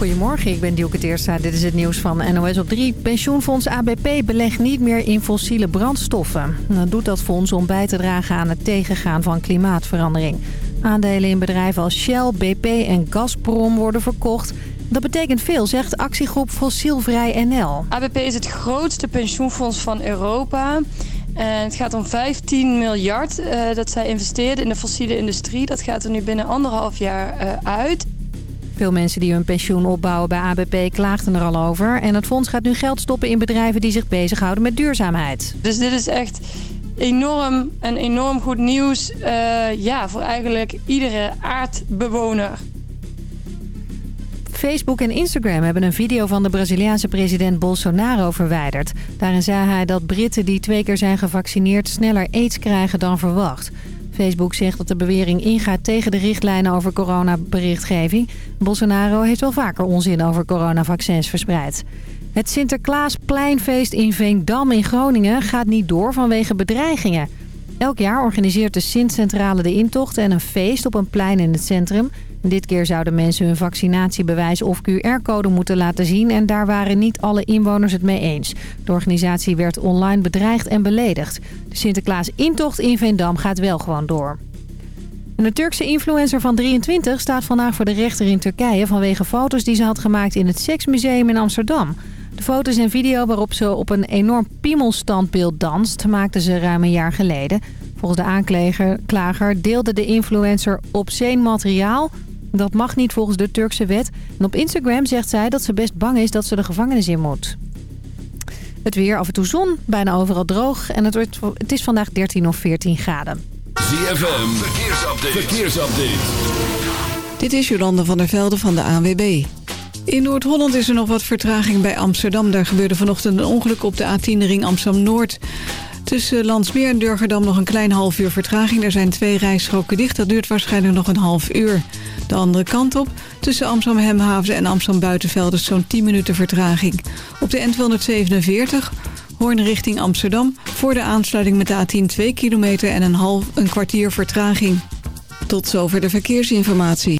Goedemorgen, ik ben Dielke Teerstra. Dit is het nieuws van NOS op 3. Pensioenfonds ABP belegt niet meer in fossiele brandstoffen. Dat doet dat fonds om bij te dragen aan het tegengaan van klimaatverandering. Aandelen in bedrijven als Shell, BP en Gazprom worden verkocht. Dat betekent veel, zegt actiegroep Fossielvrij NL. ABP is het grootste pensioenfonds van Europa... En het gaat om 15 miljard uh, dat zij investeerden in de fossiele industrie. Dat gaat er nu binnen anderhalf jaar uh, uit. Veel mensen die hun pensioen opbouwen bij ABP klaagden er al over. En het fonds gaat nu geld stoppen in bedrijven die zich bezighouden met duurzaamheid. Dus dit is echt enorm en enorm goed nieuws uh, ja, voor eigenlijk iedere aardbewoner. Facebook en Instagram hebben een video van de Braziliaanse president Bolsonaro verwijderd. Daarin zei hij dat Britten die twee keer zijn gevaccineerd sneller aids krijgen dan verwacht. Facebook zegt dat de bewering ingaat tegen de richtlijnen over coronaberichtgeving. Bolsonaro heeft wel vaker onzin over coronavaccins verspreid. Het Sinterklaaspleinfeest in Veendam in Groningen gaat niet door vanwege bedreigingen. Elk jaar organiseert de Sint-Centrale de intocht en een feest op een plein in het centrum. Dit keer zouden mensen hun vaccinatiebewijs of QR-code moeten laten zien... en daar waren niet alle inwoners het mee eens. De organisatie werd online bedreigd en beledigd. De Sinterklaas-intocht in Veendam gaat wel gewoon door. Een Turkse influencer van 23 staat vandaag voor de rechter in Turkije... vanwege foto's die ze had gemaakt in het Seksmuseum in Amsterdam. De foto's en video waarop ze op een enorm piemelstandbeeld danst... maakte ze ruim een jaar geleden. Volgens de aanklager deelde de influencer obscene materiaal... Dat mag niet volgens de Turkse wet. En op Instagram zegt zij dat ze best bang is dat ze de gevangenis in moet. Het weer, af en toe zon, bijna overal droog. En het, wordt, het is vandaag 13 of 14 graden. ZFM, verkeersupdate. verkeersupdate. Dit is Jolande van der Velde van de ANWB. In Noord-Holland is er nog wat vertraging bij Amsterdam. Daar gebeurde vanochtend een ongeluk op de A10 ring Amsterdam-Noord. Tussen Landsmeer en Durgerdam nog een klein half uur vertraging. Er zijn twee rijstroken dicht. Dat duurt waarschijnlijk nog een half uur. De andere kant op, tussen Amsterdam Hemhaven en Amsterdam Buitenveld... is zo'n 10 minuten vertraging. Op de N247, Hoorn richting Amsterdam... voor de aansluiting met de A10 2 kilometer en een, half, een kwartier vertraging. Tot zover de verkeersinformatie.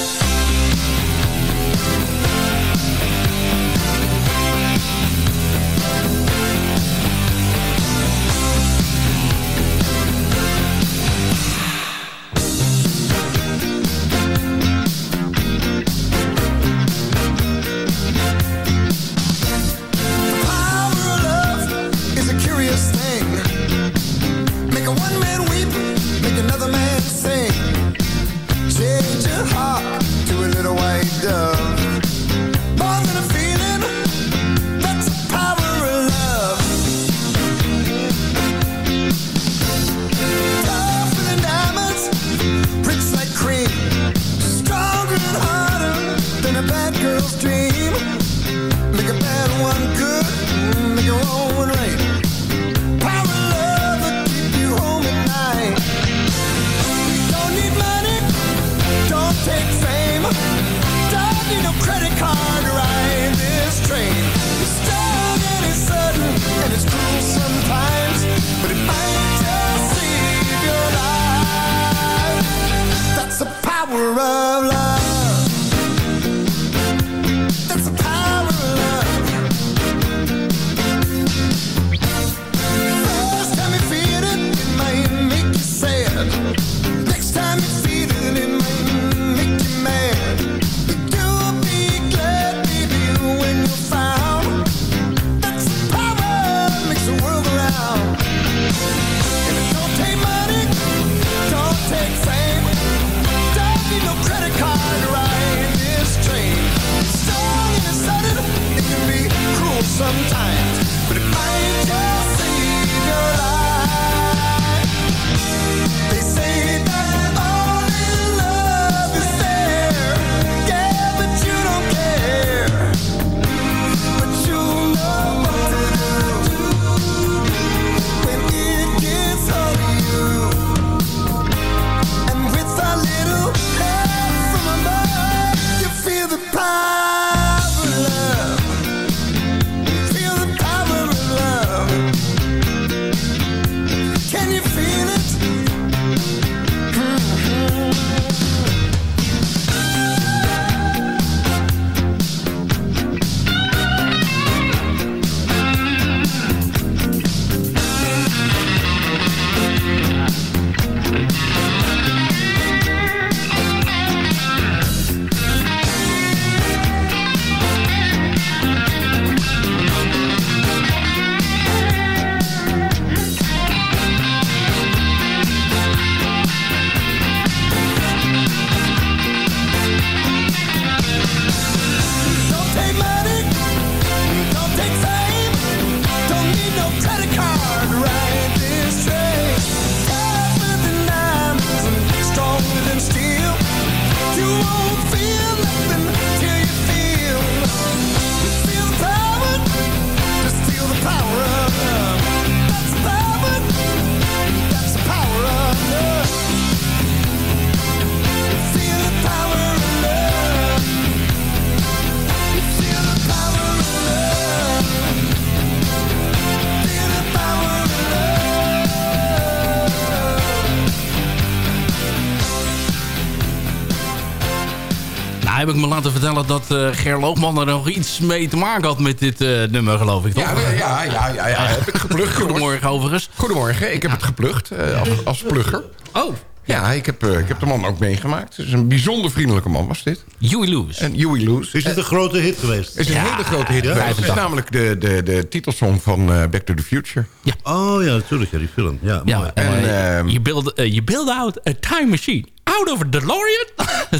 Vertellen dat uh, Ger Loogman er nog iets mee te maken had met dit uh, nummer, geloof ik, toch? Ja, ja, ja, ja, ja, heb ik geplucht. Goedemorgen, overigens. Goedemorgen, ik heb het geplucht uh, als, als plugger. Oh. Ja, ik heb, ik heb de man ook meegemaakt. Het is een bijzonder vriendelijke man was dit. Huey Lewis. En Huey Lewis. Is dit een grote hit geweest? is een ja, hele grote hit ja, geweest. Het is namelijk de, de, de titelsong van Back to the Future. Ja. Oh ja, natuurlijk, ja, die film. Ja, ja mooi. En, uh, je build, uh, you build out a time machine out of a DeLorean.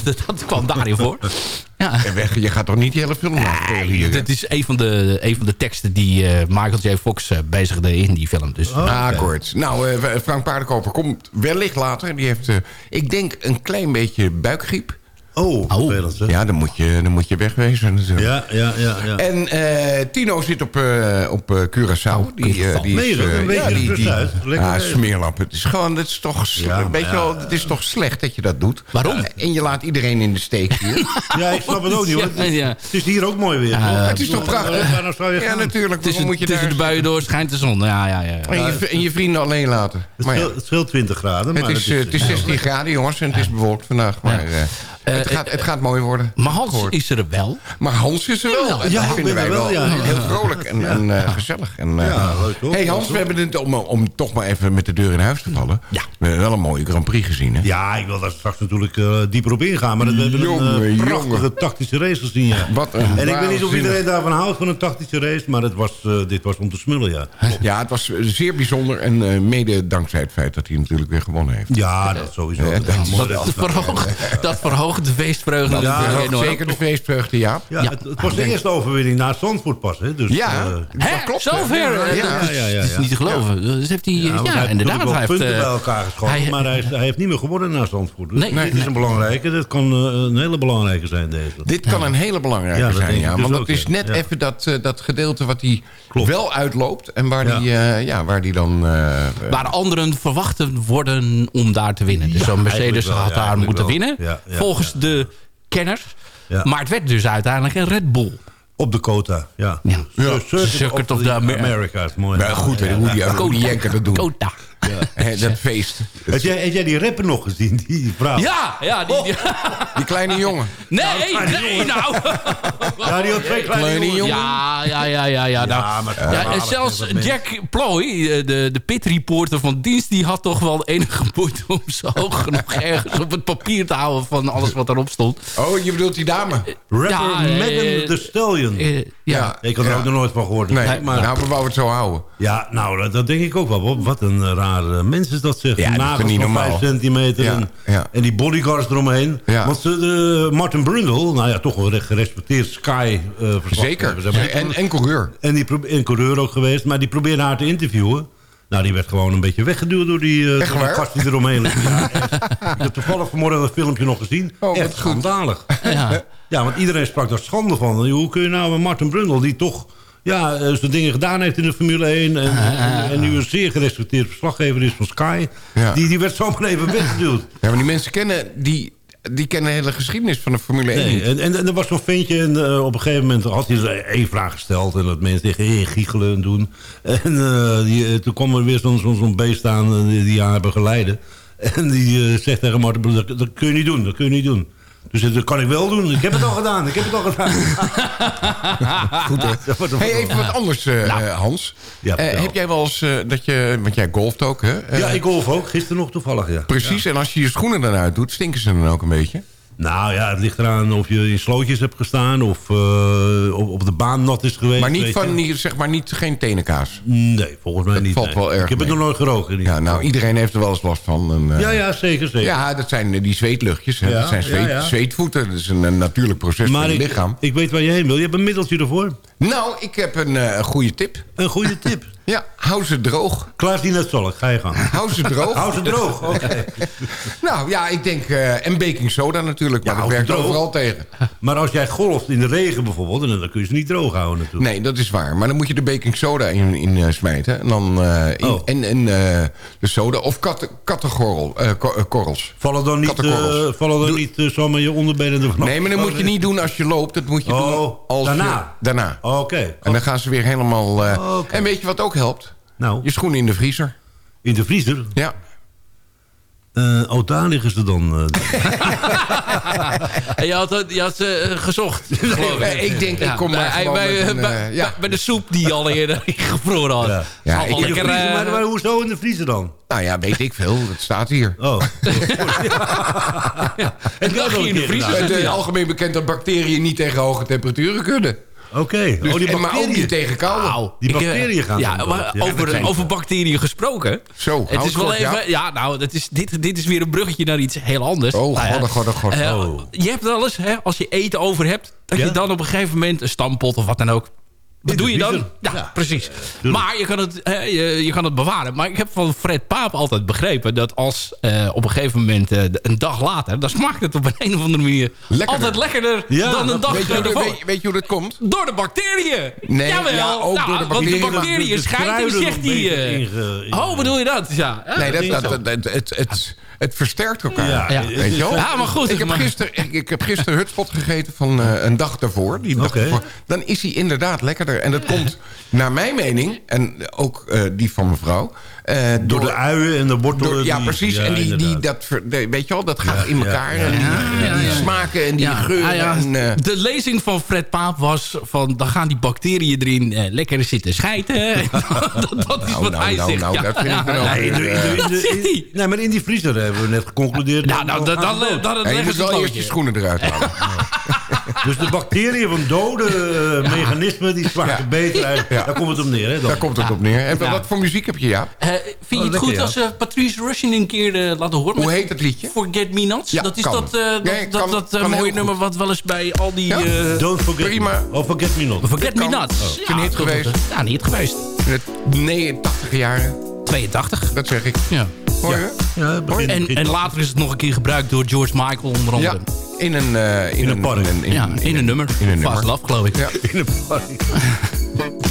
dat kwam daarin voor. Ja. En weg, je gaat toch niet die hele film laten hier? Dat is een van de, een van de teksten die uh, Michael J. Fox uh, bezigde in die film. Dus. Oh, okay. Akkoord. Nou, uh, Frank Paardenkoper komt wellicht later. Die heeft, ik denk, een klein beetje buikgriep. Oh, vervelend, hè? Ja, dan moet je, dan moet je wegwezen natuurlijk. Ja, ja, ja. ja. En uh, Tino zit op, uh, op uh, Curaçao. Die, uh, die is, een beetje ja, die, die, uit. ah, smeerlap. Het is gewoon, het is toch, ja, weet je wel, het is toch slecht dat je dat doet. Waarom? en je laat iedereen in de steek hier. ja, ik snap het ook niet. Hoor. Het, is, het is hier ook mooi weer. het is toch prachtig? ja, natuurlijk. Tussen, moet je tussen de buien door schijnt de zon. Ja, ja, ja. En, je, en je vrienden alleen laten. Het, scheelt, het scheelt 20 graden. Het is, het is 16 graden, jongens. En het is bewolkt vandaag. Maar... Uh, het, gaat, het gaat mooi worden. Maar Hans is er wel. Maar Hans is er wel. Ja, dat vinden wij wel, ja. heel vrolijk en, en uh, gezellig. En, uh, ja, leuk hoor. Hey Hans, we hebben het, om, om toch maar even met de deur in huis te vallen. Ja. We hebben wel een mooie Grand Prix gezien. Hè? Ja, ik wil daar straks natuurlijk uh, dieper op ingaan. Maar we hebben een prachtige tactische race gezien. Ja. Wat een en ik weet niet of iedereen daarvan houdt van een tactische race. Maar het was, dit was om te smullen, ja. Ja, het was zeer bijzonder. En mede dankzij het feit dat hij natuurlijk weer gewonnen heeft. Ja, dat sowieso. dat, dat, dat, verhoogt, dat verhoogt de feestvreugde ja, zeker de feestvreugde, ja. ja, Het, het, was de eerste overwinning na Zandvoort pas. Hè? Dus, ja, uh, dat klopt. Zover. Ja, ja, ja, ja, Dat is niet te geloven. Dus heeft hij, ja, ja, inderdaad. Hij heeft punten uh, bij elkaar geschoten, hij, maar hij, hij, heeft niet meer gewonnen na Zandvoort. Dus nee, dit is een belangrijke. Dit kan uh, een hele belangrijke zijn, deze. Dit kan een hele belangrijke zijn, ja. Want het is net even dat gedeelte wat hij wel uitloopt. En waar die, ja, waar die dan... Waar anderen verwachten worden om daar te winnen. Dus zo'n Mercedes had daar moeten winnen. Volgens de kenners. Ja. Maar het werd dus uiteindelijk een Red Bull. Op de Kota, ja. ja. ja. Circuit of the America. Mooi. Ja, goed, ja. hoe die, hoe die Jenker dat doen. Kota. Ja. dat feest. Heb jij, heb jij die rapper nog gezien, die vrouw? Ja, ja. Die, die, die kleine jongen. Nee, nee, nou. Ja, die had twee kleine, kleine jongen. Ja, ja, ja, ja. ja, nou, ja, maar ja en zelfs Jack Ploy, de, de pit-reporter van dienst... die had toch wel enige moeite om zo hoog genoeg ergens op het papier te houden... van alles wat erop stond. Oh, je bedoelt die dame? Rapper ja, Megan Thee Stallion. Uh, ja. ja. Ik had er ook nog nooit van gehoord. Nee, nee maar, nou, we wouden het zo houden. Ja, nou, dat, dat denk ik ook wel. Wat een rare mens is dat zeg. Ja, dat is niet normaal. 5 centimeter ja, en, ja. en die bodyguards eromheen. Ja. Want de, Martin Brundle, nou ja, toch wel gerespecteerd Sky uh, Zeker, zeg maar. en, en coureur. En, die, en coureur ook geweest, maar die probeerde haar te interviewen. Nou, die werd gewoon een beetje weggeduwd door die, uh, door die gast die eromheen liep. Ja, ik heb toevallig vanmorgen een filmpje nog gezien. Oh, echt schandalig. Ja. ja, want iedereen sprak daar schande van. Hoe kun je nou met Martin Brundle, die toch ja, zijn dingen gedaan heeft in de Formule 1... en, en, en nu een zeer gerespecteerd verslaggever is van Sky... Ja. Die, die werd zomaar even weggeduwd. Ja, maar die mensen kennen die, die kennen de hele geschiedenis van de Formule 1 nee, en, en, en, er was zo'n ventje en uh, op een gegeven moment had hij één vraag gesteld... en dat mensen tegen hey, giechelen en doen. En uh, die, toen kwam er weer zo'n zo, zo beest aan die, die aan hebben geleiden. En die uh, zegt tegen Martin, dat, dat kun je niet doen, dat kun je niet doen. Dus dat kan ik wel doen. Ik heb het al gedaan. Ik heb het al gedaan. Goed, hey, even wat anders, uh, nou. Hans. Ja, uh, heb jij wel eens uh, dat je... Want jij golft ook, hè? ja, ik golf ook. Gisteren nog toevallig, ja. Precies. Ja. En als je je schoenen dan uit doet, stinken ze dan ook een beetje? Nou ja, het ligt eraan of je in slootjes hebt gestaan... of uh, op, de baan nat is geweest. Maar niet van, niet, zeg maar niet, geen tenenkaas? Nee, volgens mij dat niet. valt nee. wel erg Ik heb mee. het nog nooit geroken. Ja, nou, iedereen heeft er wel eens last van. En, uh, ja, ja, zeker, zeker. Ja, dat zijn die zweetluchtjes. Hè. Ja, dat zijn zweet, ja, ja. zweetvoeten. Dat is een, een natuurlijk proces maar van je lichaam. ik weet waar je heen wil. Je hebt een middeltje ervoor. Nou, ik heb een uh, goede tip. Een goede tip? Ja, hou ze droog. Klaas die net zolk, ga je gang. Hou ze droog. hou ze droog, oké. Okay. nou ja, ik denk... Uh, en baking soda natuurlijk, maar Ja, dat werkt droog. overal tegen. Maar als jij golft in de regen bijvoorbeeld... dan kun je ze niet droog houden natuurlijk. Nee, dat is waar. Maar dan moet je de baking soda in, in uh, smijten. En dan uh, in, Oh. en, en de soda. Of katten, kattenkorrel, uh, ko- uh, korrels. Vallen dan niet, Kattenkorrels. vallen dan Doe- niet uh, zomaar je onderbenen ervan? Nee, maar dat moet je niet doen als je loopt. Dat moet je Oh, doen als daarna? je... Daarna. Oh, Oké. En dan gaan ze weer helemaal... Oh, oké. En weet je wat ook helpt? Nou, Je schoenen in de vriezer. in de vriezer? Ja. Uh, oh, daar liggen ze dan. Uh. en je had, je had ze uh, gezocht. Nee, ik denk, ja, ik kom bij, bij, een, bij, ja. bij, de soep die al eerder gevroren had. Ja. Ja, ik lekker, maar, maar hoezo in de vriezer dan? Nou ja, weet ik veel. Het staat hier. Oh. Het in de vriezer. Het is algemeen bekend dat bacteriën niet tegen hoge temperaturen kunnen. Oké. Okay. Dus, oh, die maar ook niet tegen koude. Nou, die bacteriën ik, gaan ja, maar ja, over, over bacteriën gesproken. Zo, het is wel kort, even. Ja, ja nou, dat is, dit, dit is weer een bruggetje naar iets heel anders. Oh, nou, god, god, god. Uh, oh. Je hebt wel eens, hè, als je eten over hebt, dat je dan op een gegeven moment een stampot of wat dan ook wat doe je dan? Ja, ja, precies. Maar je kan, het, hè, je, je, kan het bewaren. Maar ik heb van Fred Paap altijd begrepen... dat als uh, op een gegeven moment uh, een dag later... dan smaakt het op een, een of andere manier lekkerder. altijd lekkerder ja, dan een dag weet je, ervoor. Weet, weet, je hoe dat komt? Door de bacteriën. Nee, Jawel. Ja, ook nou, door de bacteriën. Want de bacteriën schijnt en zegt die... Uh, oh, bedoel je dat? Ja. Nee, dat, dat, dat, het, het, het, het versterkt elkaar. Ja, ja. Weet je wel? ja maar goed. Ik heb, gisteren, ik, ik heb gisteren hutspot gegeten van uh, een dag daarvoor. Die dag okay. daarvoor. Dan is hij inderdaad lekkerder. En dat komt, naar mijn mening, en ook uh, die van mevrouw... Uh, door, door, de uien en de wortelen. Door, ja, precies. Ja, en die, die, dat, weet je wel, dat gaat in elkaar. En die, die, smaken en die geuren. En, de lezing van Fred Paap was van... dan gaan die bacteriën erin uh, lekker zitten schijten. dat, dat is nou, wat nou, hij nou, zegt. Nou, dat vind ik de, nee, maar in die vriezer hebben we net geconcludeerd. Nou, nou, dan, dan, dan, dan ja, je moet wel eerst je schoenen eruit halen. Dus de bacteriën van dode uh, mechanismen, die smaken beter uit. Daar komt het op neer. Hè, Daar komt het op neer. En wat voor muziek heb je, Jaap? Uh, vind je het goed als uh, Patrice Russian een keer laten horen? Hoe heet het liedje? Forget Me Not. Ja, dat is kan. dat, dat, nee, dat, kan, dat mooie nummer wat wel eens bij al die... Ja? Don't Forget Prima. Me. Oh, Forget Me Not. Forget Me Not. Oh. Ja, een hit geweest. Ja, een hit geweest. In de 89 jaren. 82. Dat zeg ik. Ja. Hoor je? Ja, begin, en, en later is het nog een keer gebruikt door George Michael onder andere. Ja, in een... Uh, in, in, een park. In, in, ja, in, in een nummer. In een Fast nummer. Love, geloof ik. Ja. In een park.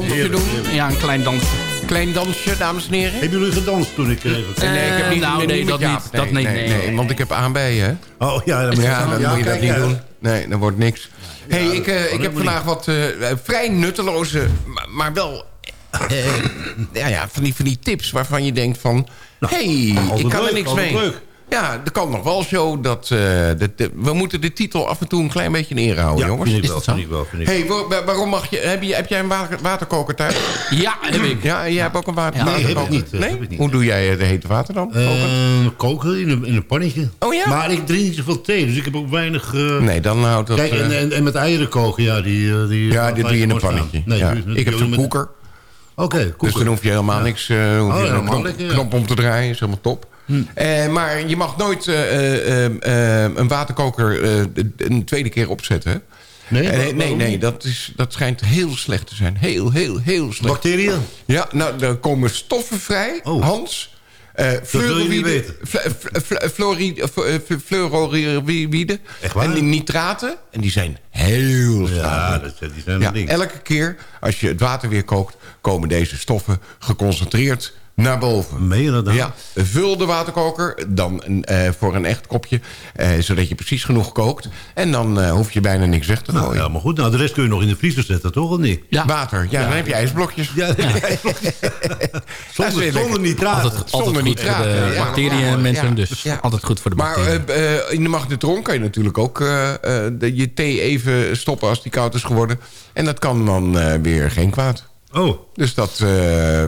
doen? Ja, een klein dansje. Klein dansje, dames en heren? Hebben jullie gedanst toen ik even... nee, ik heb niet, nou, nee, dat niet, dat nee, nee, nee. nee, want ik heb aan bij je. Oh ja, dan, Ja, dan moet je dat niet doen. Nee, dan wordt niks. hey, ik, eh, ik heb vandaag wat eh, vrij nutteloze, maar, maar wel... eh, ja, ja, van die, van die tips waarvan je denkt van... hey, altijd ik kan er niks mee. Ja, er kan nog wel zo dat... eh, de, de- we moeten de titel af en toe een klein beetje in ere houden, Ja, jongens. vind ik Is wel, vind ik wel. Vind ik hey, waar- waar- waarom mag je... Heb, je, heb jij een water, waterkoker thuis? Ja, heb ik. Ja, jij hebt ook een water, Ja, nee, heb ik waterkoker? niet, dat Nee? heb ik niet. Hoe doe jij het hete water dan? Koken? Eh, koken in een, in een pannetje. Oh ja? Maar ik drink niet zoveel thee, dus ik heb ook weinig... eh, nee, dan houdt dat... Kijk, en, eh, en, en met eieren koken, ja, die... eh, die ja, dit doe je in een pannetje. Nee, Ik heb zo'n koeker. Oké, Dus koeker. dan hoef je helemaal niks, eh, hoef Oh, je een knop om te draaien. is helemaal top. Eh, maar je mag nooit eh, eh, een waterkoker een tweede keer opzetten. Nee, nee, nee, niet? dat, is, dat schijnt heel slecht te zijn. Heel, heel, heel slecht. Bacteriën? Ja, nou, er komen stoffen vrij, Oh. Hans. Niet fluoride, fluoride, en die nitraten. En die zijn heel Ja, dat, die zijn Ja, elke keer als je het water weer kookt... komen deze stoffen geconcentreerd naar boven. Dat dan? Ja, vul de waterkoker dan eh, voor een echt kopje... eh, zodat je precies genoeg kookt. En dan eh, hoef je bijna niks weg te Nou, gooien. ja, maar goed. Nou, de rest kun je nog in de vriezer zetten, toch? Of niet? Ja. Water, ja, dan heb je ijsblokjes. Ja, zonder, zonder nitraat. Altijd, Zonder altijd goed nitraat, voor de ja, bacteriën ja, en mensen. ja. Dus Ja. altijd goed voor de Maar bacteriën. eh, in de magnetron kan je natuurlijk ook eh, eh, de, je thee even stoppen als die koud is geworden. En dat kan dan eh, weer geen kwaad. Oh, Dus dat eh,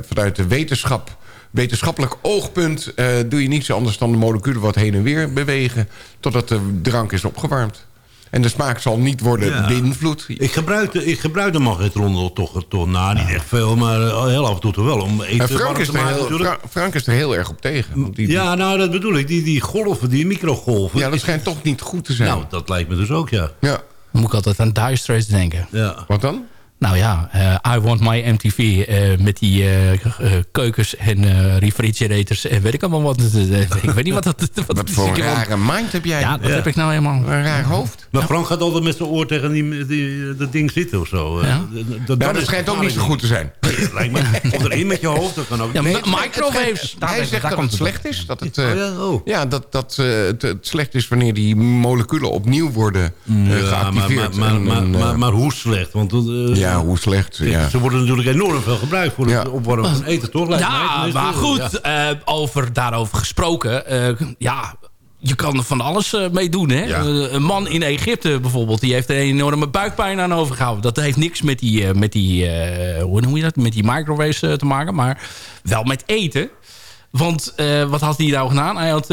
vanuit de wetenschap, wetenschappelijk oogpunt... eh, doe je niets anders dan de moleculen wat heen en weer bewegen... totdat de drank is opgewarmd. En de smaak zal niet worden Ja. beïnvloed. ik gebruik de, ik gebruik de magnetron toch, toch nou, niet echt veel, maar eh, heel af en toe toch wel. Om eten En Frank warm is, te er maken heel. Fra- Frank is er heel erg op tegen. Want die, Ja, nou, dat bedoel ik. Die, die golven, die microgolven. ja, dat schijnt toch niet goed te zijn. Nou, dat lijkt me dus ook, ja. ja. Dan moet ik altijd aan Dire Straits denken. ja. Wat dan? Nou ja, eh, I Want My MTV eh, met die eh, keukens en eh, refrigerators en weet ik allemaal wat. Ik weet niet wat dat wat Wat voor een rare mind heb jij? Ja, dat Ja. heb ik nou helemaal. Een raar hoofd. Maar Frank gaat altijd met zijn oor tegen die, die, dat ding zitten of zo. Ja. Dat- Nou, dat is schijnt ook niet zo goed te zijn. Lijkt me. Of erin met je hoofd, dat kan ook. Ja, Nee, microwaves. Hij zegt dat het slecht is. Dat het, Oh ja, oh. ja, dat, dat eh, het, het slecht is wanneer die moleculen opnieuw worden Ja, maar, geactiveerd. maar, maar, maar, maar, maar hoe slecht? Want ja, hoe slecht. Ja. ze worden natuurlijk enorm veel gebruikt voor het Ja. opwarmen van eten, toch? Lijkt mij. Ja, maar goed, ja. eh, over, daarover gesproken. eh, ja, je kan er van alles eh, mee doen. Hè? Ja. Een man in Egypte bijvoorbeeld, die heeft er een enorme buikpijn aan overgehouden. Dat heeft niks met die, eh, met die eh, hoe noem je dat, met die microwaves te maken, maar wel met eten. Want eh, wat had hij nou gedaan? Hij had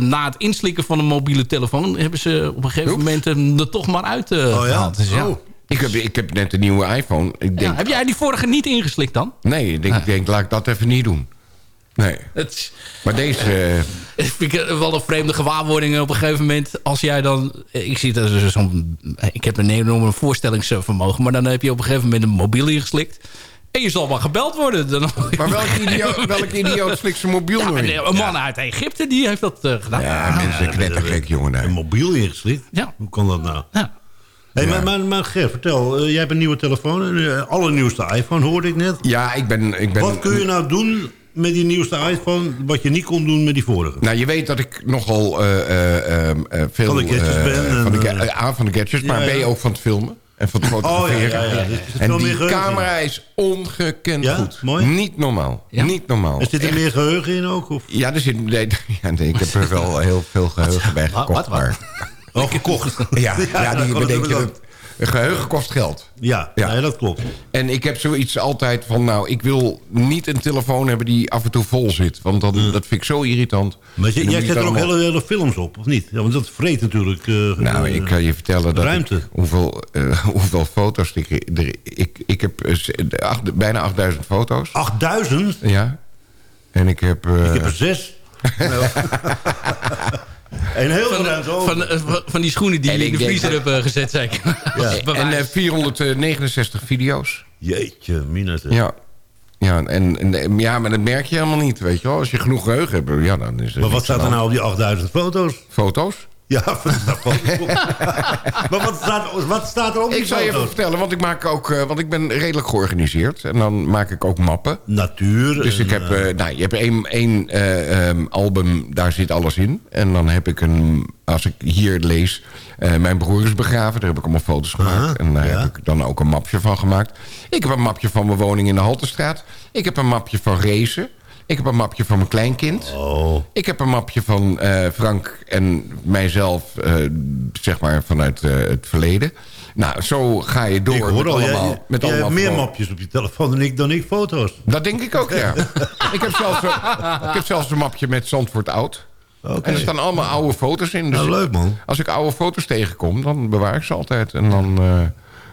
na het inslikken van een mobiele telefoon... hebben ze op een gegeven Oeps. moment hem er toch maar uit eh, Oh ja? gehaald. Dus ja. Oh. Ik, heb, ik heb net een nieuwe iPhone. Ik denk, Ja, heb jij die vorige niet ingeslikt dan? Nee, ik denk, ik denk, laat ik dat even niet doen. Nee. Het Maar deze... eh, Ik vind het wel een vreemde gewaarwording op een gegeven moment. Als jij dan... Ik, zie dat er zo'n, ik heb een enorme voorstellingsvermogen. Maar dan heb je op een gegeven moment een mobiel ingeslikt. En je zal wel gebeld worden. Dan, maar welke idioot, welke idioot slikt zijn mobiel Ja, een, man uit Egypte die heeft dat eh, gedaan. Ja, mensen knettergek, jongen. Een mobiel ingeslikt? Ja. Hoe kan dat nou? Ja. Hey, Ja. maar, maar, maar Ger, vertel. eh, jij hebt een nieuwe telefoon. Een eh, allernieuwste iPhone, hoorde ik net. Ja, ik ben... Ik ben Wat kun je nou doen met die nieuwste iPhone... wat je niet kon doen met die vorige? Nou, je weet dat ik nogal eh, eh, eh, eh, veel... Van de gadgets eh, ben en, van de, ga- A, van de gadgets, maar ja, B ja. ook van het filmen. En van het fotograferen. ja, ja, ja. Zit En die in. camera is ongekend Ja? goed. Mooi? Niet normaal. Ja? Niet normaal. Er zit er Echt. meer geheugen in ook? Of? Ja, er zit, nee, ja, nee, ik heb er wel heel veel geheugen bij Wat, gekocht. wat, wat? Maar, Oh, gekocht. ja, ja, die bedenk je dat. Een geheugen kost geld. Ja, Ja. Nee, dat klopt. En ik heb zoiets altijd van, nou, ik wil niet een telefoon hebben die af en toe vol zit. Want dan, dat vind ik zo irritant. Maar je, jij zet er ook hele, hele films op, of niet? Ja, want dat vreet natuurlijk... eh, Nou, ik kan je vertellen dat ruimte. ik, hoeveel, eh, hoeveel foto's ik, er, ik... Ik heb eh, acht- bijna 8000 foto's. 8000? Ja. En ik heb... eh, Ik heb er zes. En heel veel ruimte over. Van, eh, van- van die schoenen die in de vriezer hebt eh, gezet, zeker. Is en bewijs. eh, 469 video's. Jeetje, minute. Ja. Ja, en, en, ja, maar dat merk je helemaal niet, weet je wel. Als je genoeg geheugen hebt, ja, dan is het Maar wat staat er nou op die 8000 foto's? Foto's? Ja, maar wat staat, wat staat er op Ik zal je even vertellen, want ik, maak ook, eh, want ik ben redelijk georganiseerd. En dan maak ik ook mappen. Natuur. Dus ik heb, eh, eh, nou, je hebt één, één eh, ehm, album, daar zit alles in. En dan heb ik een, als ik hier lees, mijn broer is begraven. Daar heb ik allemaal foto's gemaakt. Aha, en daar ja. heb ik dan ook een mapje van gemaakt. Ik heb een mapje van mijn woning in de Haltestraat. Ik heb een mapje van racen. Ik heb een mapje van mijn kleinkind. Oh. Ik heb een mapje van eh, Frank en mijzelf, eh, zeg maar, vanuit eh, het verleden. Nou, zo ga je door ik hoor met al, allemaal... jij, met jij allemaal hebt meer gewoon- mapjes op je telefoon dan ik, dan ik foto's. Dat denk ik ook, ja. ik, heb zelfs, een- ik heb zelfs een mapje met Zandvoort Oud. Oké. En er staan allemaal oude foto's in. Dus Nou, leuk, man. Als ik oude foto's tegenkom, dan bewaar ik ze altijd. En dan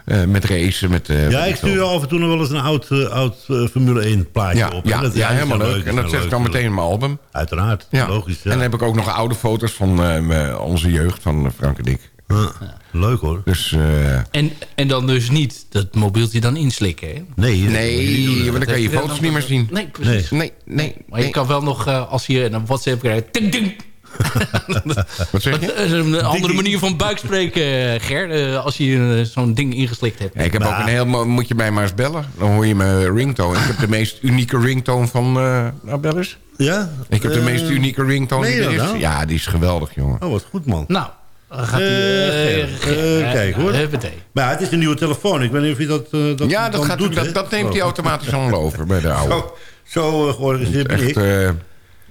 eh, met racen, met... eh, Ja, ik stuur af en toe nog wel eens een oud, eh, oud eh, Formule 1 plaatje ja, op. ja, Dat- ja, helemaal leuk. En dat zet ik dan meteen in mijn album. Uiteraard, Ja. logisch. Ja. En dan heb ik ook nog oude foto's van eh, onze jeugd, van Frank en Dick. Ja, Leuk hoor. Dus eh, En, en dan dus niet dat mobieltje dan inslikken, hè? Nee, nee, maar dan kan je foto's niet meer zien. Nee, precies. Nee, nee, Maar je nee. kan wel nog, eh, als je een WhatsApp krijgt... Ting. Wat zeg Dat je? is een andere manier van buikspreken, eh, Ger. eh, als je eh, zo'n ding ingeslikt hebt. Ja, ik heb Nou. ook een heel... mo- Moet je mij maar eens bellen. Dan hoor je mijn ringtone. Ik heb de meest unieke ringtone van... eh nou, bel eens. Ja? Ik heb de Eh, meest unieke ringtone die je er is. nou? Ja, die is geweldig, jongen. Oh, wat goed man. Nou, gaat hij... Eh, eh, eh, kijk, hoor. eh. Maar het is een nieuwe telefoon. Ik weet niet of je dat, eh, dat Ja, dat, dan gaat, doet, dat, neemt hij Oh. automatisch allemaal over bij de oude. Zo, zo eh, georganiseerd ben ik.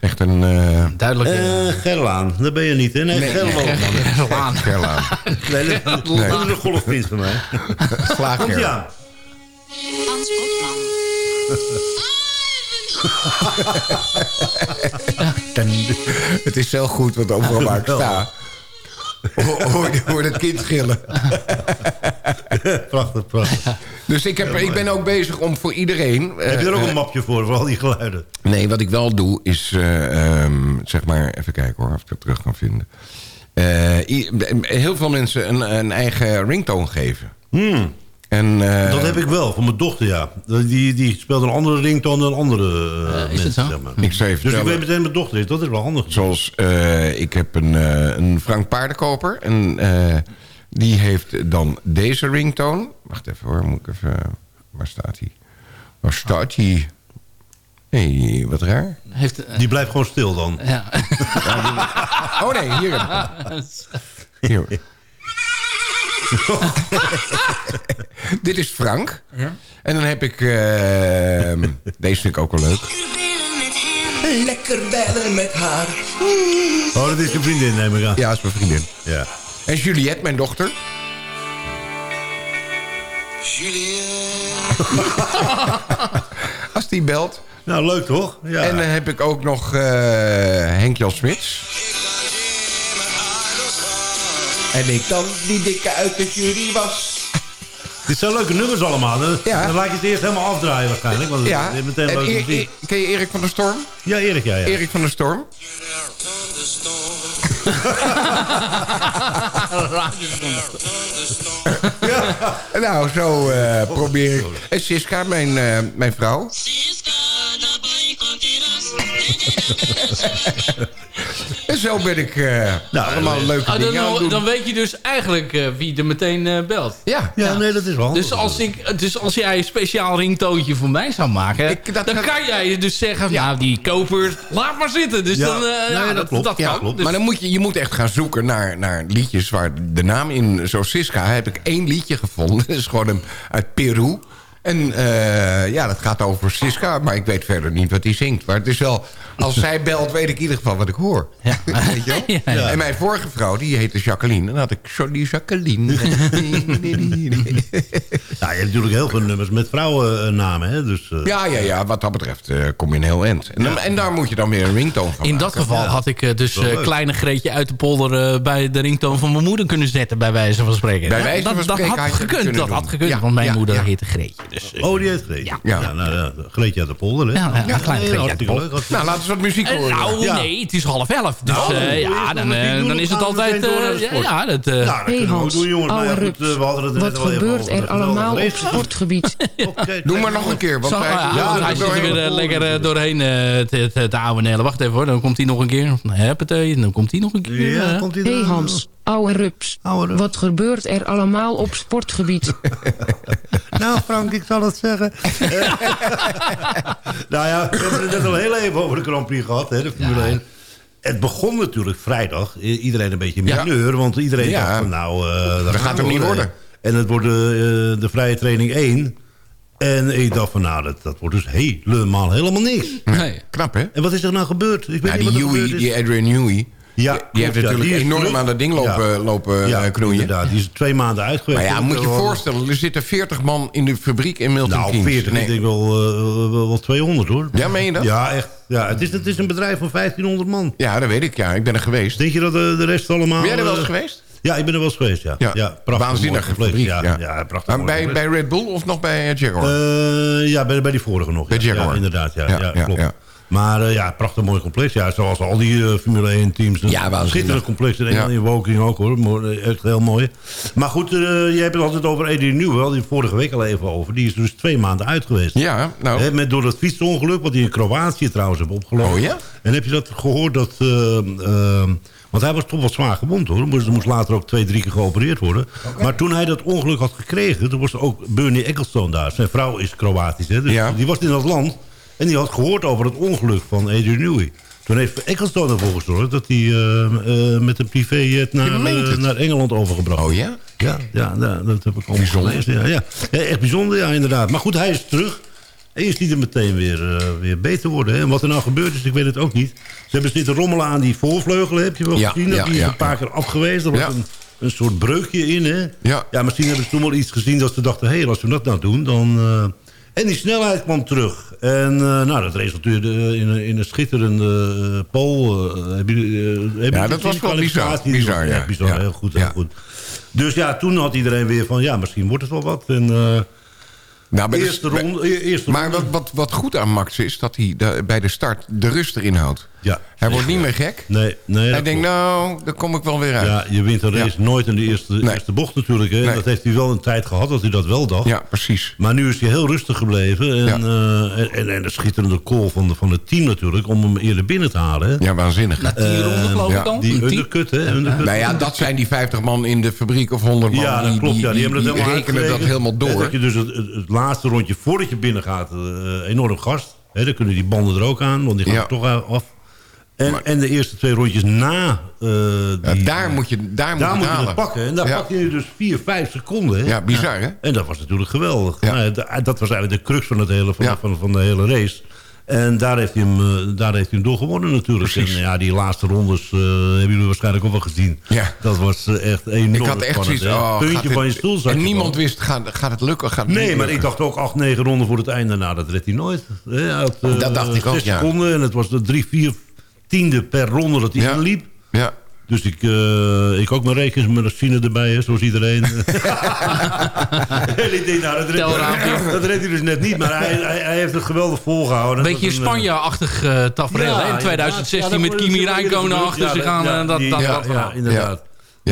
Echt een... eh Duidelijk. eh, Eh Gerlaan, dat ben je niet, hè? Nee, Nee, Gerlo, Ger- man. Gerlaan. Gerlaan. Nee, dat, dat Nee. is een golfvriend van mij. Slaag Komt Gerlaan. aan. Hans Botman. Het is zo goed, want overal waar ik sta... Hoor, hoor, het kind schillen. Prachtig, prachtig. Dus ik, heb, ik ben ook bezig om voor iedereen... Heb je er ook eh, een mapje voor, voor al die geluiden? Nee, wat ik wel doe is, eh, ehm, zeg maar, even kijken hoor, of ik het terug kan vinden. Eh, heel veel mensen een, een eigen ringtone geven. Hmm, En, eh, dat heb ik wel, van mijn dochter, ja. Die, die speelt een andere ringtone dan andere eh, het mensen, zo? zeg maar. Ik zou je Dus ik weet meteen mijn dochter is. Dat is wel handig. zoals eh, ik heb een, eh, een Frank Paardenkoper. En eh, die heeft dan deze ringtone. Wacht even hoor, moet ik even... Waar staat hij? Waar staat hij? Hé, hey, wat raar. Heeft, eh, Die blijft gewoon stil dan. ja. Oh nee, hier heb ik hem. Hier. Dit is Frank. En dan heb ik... eh, deze vind ik ook wel leuk. Lekker bellen met haar. Oh, dat is je vriendin, neem ik aan. Ja, is mijn vriendin. Ja. En Juliette, mijn dochter. Als die belt. Nou, leuk toch? Ja. En dan heb ik ook nog eh, Henk-Jan Smits. En ik dan die dikke uit de jury was. Dit zijn leuke nummers allemaal. Dan, Ja. dan laat je het eerst helemaal afdraaien waarschijnlijk. Want Ja, het is meteen en E-. E- ken je Erik van der Storm? Ja, Erik, ja, ja. Erik van der Storm. ja. Nou, zo eh, probeer ik. En Siska, mijn, eh, mijn vrouw. en zo ben ik eh, Nou, allemaal eh, leuke Ah, dingen aan dan, doen. dan weet je dus eigenlijk eh, wie er meteen eh, belt. ja, Ja, nee, dat is wel handig. Dus als, ik, dus als jij een speciaal ringtoontje voor mij zou maken... Ik- dat dan kan jij dus zeggen... Nou, die koper, laat maar zitten. Dus Ja. dan... eh, Nee, ja, dat klopt. Dat Ja, kan. klopt. Dus- maar dan moet je, je moet echt gaan zoeken naar, naar liedjes waar de naam in... Zoals Siska heb ik één liedje gevonden. Dat is gewoon een, uit Peru. En eh, ja, dat gaat over Siska. Maar ik weet verder niet wat hij zingt. Maar het is wel... Als zij belt, weet ik in ieder geval wat ik hoor. Ja. Weet je wel? Ja, ja. En mijn vorige vrouw, die heette Jacqueline. En dan had ik Sorry Jacqueline. Ja, je hebt natuurlijk heel veel nummers met vrouwennamen, hè. Dus, eh, ja, ja, ja. Wat dat betreft eh, kom je een heel eind. En, en daar moet je dan weer een ringtone van In maken. dat geval had ik eh, dus eh, kleine Greetje uit de polder... eh, bij de ringtoon van mijn moeder kunnen zetten, bij wijze van spreken. Bij wijze dat, van dat spreken had had gekund, dat had gekund, Ja, want mijn ja, moeder ja. heette Greetje. Dus, Oh, die heet Greetje. Ja. Ja. nou, ja, Greetje uit de polder, hè? Ja, klein Greetje uit de polder. Nou, laten we wat muziek Eh, horen. nou, Ja. nee, het is half elf. Dus Nou, eh, ja, dan, eh, doen, dan is het altijd... eh, ja, dat... eh, Nou, dat Hey kunnen we ook Hans, doen, jongens. Maar ja, oude goed, we hadden het Wat net al even gebeurt er allemaal op sportgebied? Oké, Doe maar nog een keer. Want hij zit er weer lekker doorheen eh, te, ouwe. Wacht even hoor, dan komt hij nog een keer. Dan komt hij nog een keer. Ja, komt hij Hey? Hans, oude rups. Oude rups. Wat gebeurt er allemaal op sportgebied? Nou, Frank, ik zal het zeggen. nou ja, we hebben het net al heel even over de Grand Prix gehad, hè, de Formule 1. Het begon natuurlijk vrijdag. Iedereen een beetje Ja. mineur, want iedereen Ja. dacht van nou... eh dat gaat hem niet worden. hè. En het wordt de, eh, de vrije training 1. En ik dacht van nou, dat, dat wordt dus helemaal, helemaal niks. Nee. Knap, hè? En wat is er nou gebeurd? Ik weet Ja, niet die wat er Huey, gebeurd is. die Adrian Newey... Ja, die klopt, heeft ja. natuurlijk enorm aan dat ding lopen, Ja. lopen ja, eh, knoeien. inderdaad. Die is twee maanden uit geweest. Maar ja, moet je je voorstellen, er zitten 40 man in de fabriek in Milton Nou, Keynes. 40, Nee. ik denk wel, eh, wel, wel 200 hoor. Ja, meen je dat? Ja, echt. Ja, het, is, het is een bedrijf van 1500 man. Ja, dat weet ik. Ja, ik ben er geweest. Denk je dat de, de rest allemaal... Ben jij er wel eens eh, geweest? Ja, ik ben er wel eens geweest, ja. Ja, prachtig complex. fabriek. Ja, Ja. ja. prachtig bij, bij Red Bull of nog bij eh, Jaguar? Eh, ja, bij, bij die vorige nog. Bij ja. Jaguar. Ja, inderdaad, ja. Ja, ja, ja, klopt. Maar eh, ja, prachtig mooi complex. Ja, zoals al die eh, Formule 1 teams. Ja, waanzinnig. schitterend complex. En Ja. in Woking ook hoor. Mooi, Echt heel mooi. Maar goed, eh, jij hebt het altijd over Eddie Nieuw. Die vorige week al even over. Die is dus twee maanden uit geweest. ja, nou... Met door dat fietsongeluk, wat hij in Kroatië trouwens heeft opgelopen. Oh ja? En heb je dat gehoord dat... eh, eh, want hij was toch wel zwaar gewond hoor. Moest, moest later ook twee, drie keer geopereerd worden. Maar toen hij dat ongeluk had gekregen... toen was er ook Bernie Ecclestone daar. Zijn vrouw is Kroatisch. Hè, dus Ja. Die was in dat land. En die had gehoord over het ongeluk van Adrian Newey. Toen heeft Ecclestone ervoor gezorgd... dat hij eh, eh, met een privéjet naar, eh, het. naar Engeland overgebracht Oh ja? ja, ja, ja, dat heb ik allemaal gelezen. Ja, ja. Ja, echt bijzonder, ja, inderdaad. Maar goed, hij is terug. En je ziet hem meteen weer, weer beter worden. Hè. En wat er nou gebeurd is, ik weet het ook niet. Ze hebben zitten rommelen aan die voorvleugelen, heb je wel Ja, gezien? Dat die is een paar keer afgewezen. Er was een, een soort breukje in, hè? Ja. ja, misschien hebben ze toen wel iets gezien dat ze dachten... hé, hey, als we dat nou doen, dan... En die snelheid kwam terug. En eh, nou, dat resulteerde in, een- in een schitterende uh, eh, heb je, eh, heb je Ja, dat was wel bizar. ja. bizar, Ja. heel goed, heel goed. Dus ja, toen had iedereen weer van... ja, misschien wordt het wel wat. En, Nou, bij de- eerste ronde, e- eerste Maar ronde. wat, wat, wat goed aan Max is, dat hij de- bij de start de rust erin houdt. Ja, Hij wordt niet meer gek. Nee, nee, Hij denkt, nou, daar kom ik wel weer uit. Ja, je wint een race Ja. nooit in de eerste, Nee. eerste bocht natuurlijk. Hè. Nee. Dat heeft hij wel een tijd gehad dat hij dat wel dacht. Ja, precies. Maar nu is hij heel rustig gebleven. En, eh, en, en, en een schitterende call van, de, van het team natuurlijk... om hem eerder binnen te halen. hè. Ja, waanzinnig. Na tien ronden geloof ja. ik dan. Die undercut, hè? Undercut. Nou ja, dat zijn die 50 man in de fabriek of 100 man. Ja, dat die, klopt. die, ja, die, hebben het helemaal rekenen dat helemaal door. Dat je dus het, het, het laatste rondje voordat je binnen gaat... eh, enorm gast. Hè, dan kunnen die banden er ook aan, want die gaan Ja. er toch af. En, en de eerste twee rondjes na... eh, die, daar moet je, daar moet daar je moet je pakken. En daar Ja. pak je dus 4, 5 seconden. Hè? Ja, bizar hè? En dat was natuurlijk geweldig. Ja. Nou, dat was eigenlijk de crux van, het hele, van, van, van de hele race. En daar heeft hij hem, eh, daar heeft hij hem door gewonnen natuurlijk. Precies. En ja, die laatste rondes eh, hebben jullie waarschijnlijk ook wel gezien. Ja. Dat was echt enorm Ik had echt spannend, zoiets... Oh, Puntje dit- van je stoel En niemand van. wist, gaat, gaat het lukken? Gaat het Nee, maar ik dacht ook 8, 9 ronden voor het einde. Nou, dat redt hij nooit. Hè, Dat dacht ik ook, ja. seconden en het was de 3, 4 tiende per ronde dat hij Ja. inliep. Ja. Dus ik, eh, ik ook mijn rekens met machine erbij, hè, zoals iedereen. en ik denk, nou, dat redt, Telraampje. dat redt hij dus net niet. Maar hij, hij, hij heeft het geweldig volgehouden. Een beetje Dat was een, eh, Spanje-achtig eh tafereel. ja, in 2016 inderdaad. Ja, met Kimi Räikkönen achter zich dat- aan. ja, eh, dat, dat, ja, dat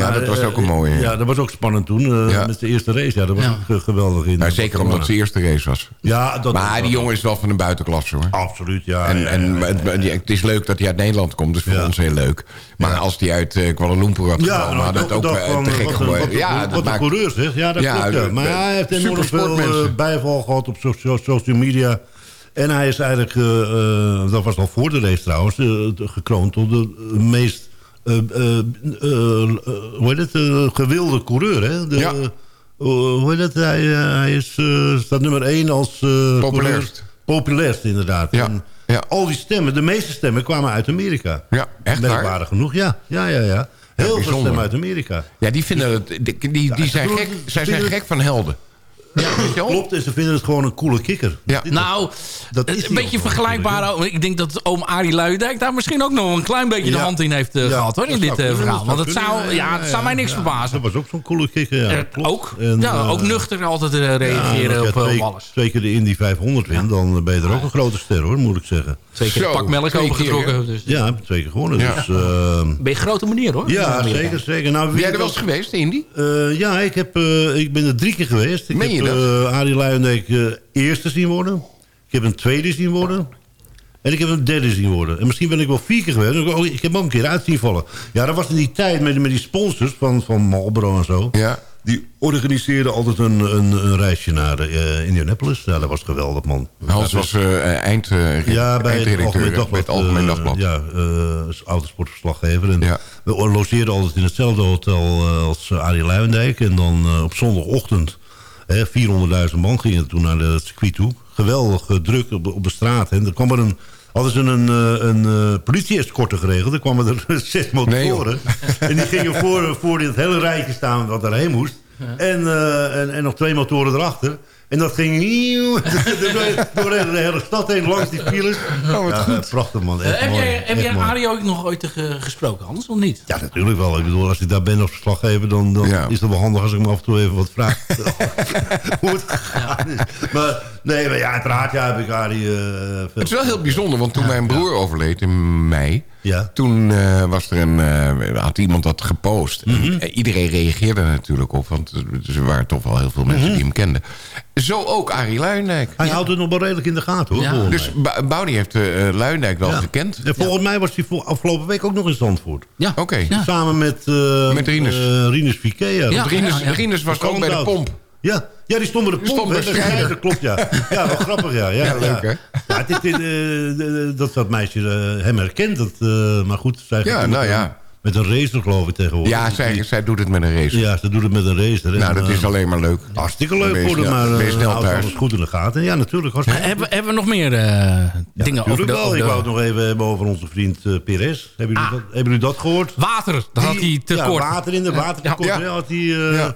ja, dat was eh, ook een mooie, ja. Ja, dat was ook spannend toen. eh, Ja. Met de eerste race. Ja, dat was Ja. ook eh, geweldig. In, Nou, zeker omdat het de eerste race was. Ja, dat, Maar die jongen is wel van een buitenklasse hoor. Absoluut, ja. En, ja, en ja. het, het is leuk dat hij uit Nederland komt. Dat is voor Ja. ons heel leuk. Maar als hij uit eh, Kuala Lumpur had Ja, gekomen, nou, had het ook te gek geworden. Ja, wat maakt... coureur zeg. Ja, dat Ja, klopt. Ja. de- Maar de- hij heeft enorm veel bijval gehad op so- so- social media. En hij is eigenlijk, eh, eh, dat was al voor de race trouwens, gekroond tot de meest hoe heet het, eh, gewilde coureur. Hè? De, Ja. eh, hoe heet het? Hij, eh, hij is, eh, staat nummer één als eh, Populairst. Populairst, inderdaad. Ja, En ja. Al die stemmen, de meeste stemmen kwamen uit Amerika. Ja, echt waar? Genoeg, ja. Ja, ja, ja. Heel veel stemmen uit Amerika. Ja, die, vinden het, die, die, die zijn gek, zij zijn gek van helden. Klopt, en ze vinden het gewoon een coole kikker. Ja. Nou, Dat is een beetje vergelijkbaar. Ik denk dat oom Arie Luijendijk daar misschien ook nog een klein beetje de Ja. hand in heeft eh, Ja, gehad hoor, in dit eh, kunnen, verhaal. Want het zou ja, zou mij niks verbazen. Dat was ook zo'n coole kikker, ja. Eh, klopt. ook? En, ja, eh, ook nuchter altijd eh, reageren ja, als op je uh, twee, Wallace. twee keer de Indy 500 wint, dan ben je er ook een grote ster hoor, moet ik zeggen. Twee keer Zo, pak melk overgetrokken. Dus. Ja, twee keer gewonnen. Ja. Dus, eh, Ben je een grote meneer hoor. ja, zeker, zeker. Nou, Ben wie jij er wel eens geweest, Indy? Eh, ja, ik, heb, eh, ik ben er drie keer geweest. Ik Eh, Arie Luijendijk eh, eerste zien worden. Ik heb een tweede zien worden. En ik heb een derde zien worden. En misschien ben ik wel vier keer geweest. Oh, ik heb hem ook een keer uit zien vallen. Ja, dat was in die tijd met, met die sponsors van, van Marlboro en zo. Ja. Die organiseerden altijd een, een, een reisje naar eh, Indianapolis. Ja, dat was geweldig, man. Hans was eind, eh, Ja, bij het Algemeen Dagblad. bij het Algemeen Dagblad. ja, autosportverslaggever. En Ja. We logeerden altijd in hetzelfde hotel als uh, Arie Luijendijk. En dan op zondagochtend, 400.000 man gingen toen naar het circuit toe. Geweldig eh, druk op de, op de straat. En er kwam er een... Hadden ze een, eh, een eh, politie-escorte geregeld. Er kwamen er zes motoren. en die gingen voor, voor in het hele rijtje staan wat daarheen moest. En, en, en nog twee motoren erachter. En dat ging door, door de hele stad heen langs die files. Oh, ja, eh, prachtig man. Eh, Echt heb mooi, jij, heb jij. Arie ook nog ooit gesproken, Hans, of niet? Ja, natuurlijk wel. Ik bedoel, als ik daar ben als verslaggever... dan, dan Ja. is het wel handig als ik me af en toe even wat vraag. Hoe het gegaan is. Maar nee, maar ja, uiteraard ja, heb ik Arie... eh, veel- Het is wel heel bijzonder, want toen mijn broer overleed in mei... Ja. toen eh, was er een, eh, had iemand dat gepost. Mhm. En, eh, iedereen reageerde er natuurlijk op, want er waren toch wel heel veel mensen die hem kenden. Zo ook Arie Luijendijk. Mhm. Hij houdt het nog wel redelijk in de gaten, hoor. Ja. Dus Boudi heeft Luijendijk wel gekend. En volgens mij was hij afgelopen week ook nog in Zandvoort. Ja. Oké. Samen met... Met Rinus. Rinus. Ja. Rinus, Rinus was ook bij de pomp. Ja, ja die stond bij de Die pomp. stond dat klopt, ja. Ja, wel grappig, ja. Ja, Ja, leuk, hè? Ja, dit, dit, eh, de- dat dat meisje eh, hem herkent. Dat, eh, maar goed, zij Ja, gaat nou met, ja. een- met een racer, geloof ik, tegenwoordig. Ja, zij, zij doet het met een race. Ja, ze doet het met een racer. nou, En, dat is alleen maar leuk. Hartstikke leuk snel- maar eh, snel alles goed in de gaten. Ja, natuurlijk. Hartstikke Hebben, we- hebben we nog meer eh, dingen over Natuurlijk de, wel. Ik wou het nog even hebben over onze vriend eh Perez. Hebben jullie, Ah. dat, hebben jullie dat gehoord? Water, dat had hij tekort. Ja, water in de watertekort. Ja. had hij,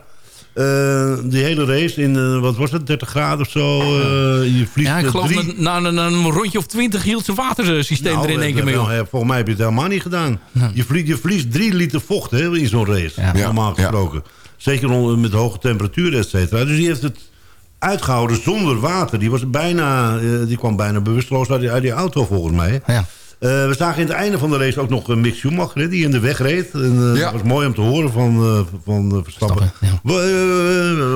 eh, eh, die hele race in, eh, wat was het, 30 graden of zo. eh, je vliegt Ja, ik geloof drie... dat na een, een rondje of twintig hield zijn watersysteem Nou, er in één keer mee op. Volgens mij heb je het helemaal niet gedaan. Je, vliegt, je verliest drie liter vocht hè, in zo'n race. Ja. Normaal Ja. gesproken. Zeker onder- met hoge temperaturen, et cetera. Dus die heeft het uitgehouden zonder water. Die, was bijna, die kwam bijna bewusteloos uit die, uit die auto volgens mij. Ja. Eh, we zagen in het einde van de race ook nog uh, Mick Schumacher... hè, die in de weg reed. En, eh, Ja. Dat was mooi om te horen van, eh, van eh, Verstappen. Eh, eh,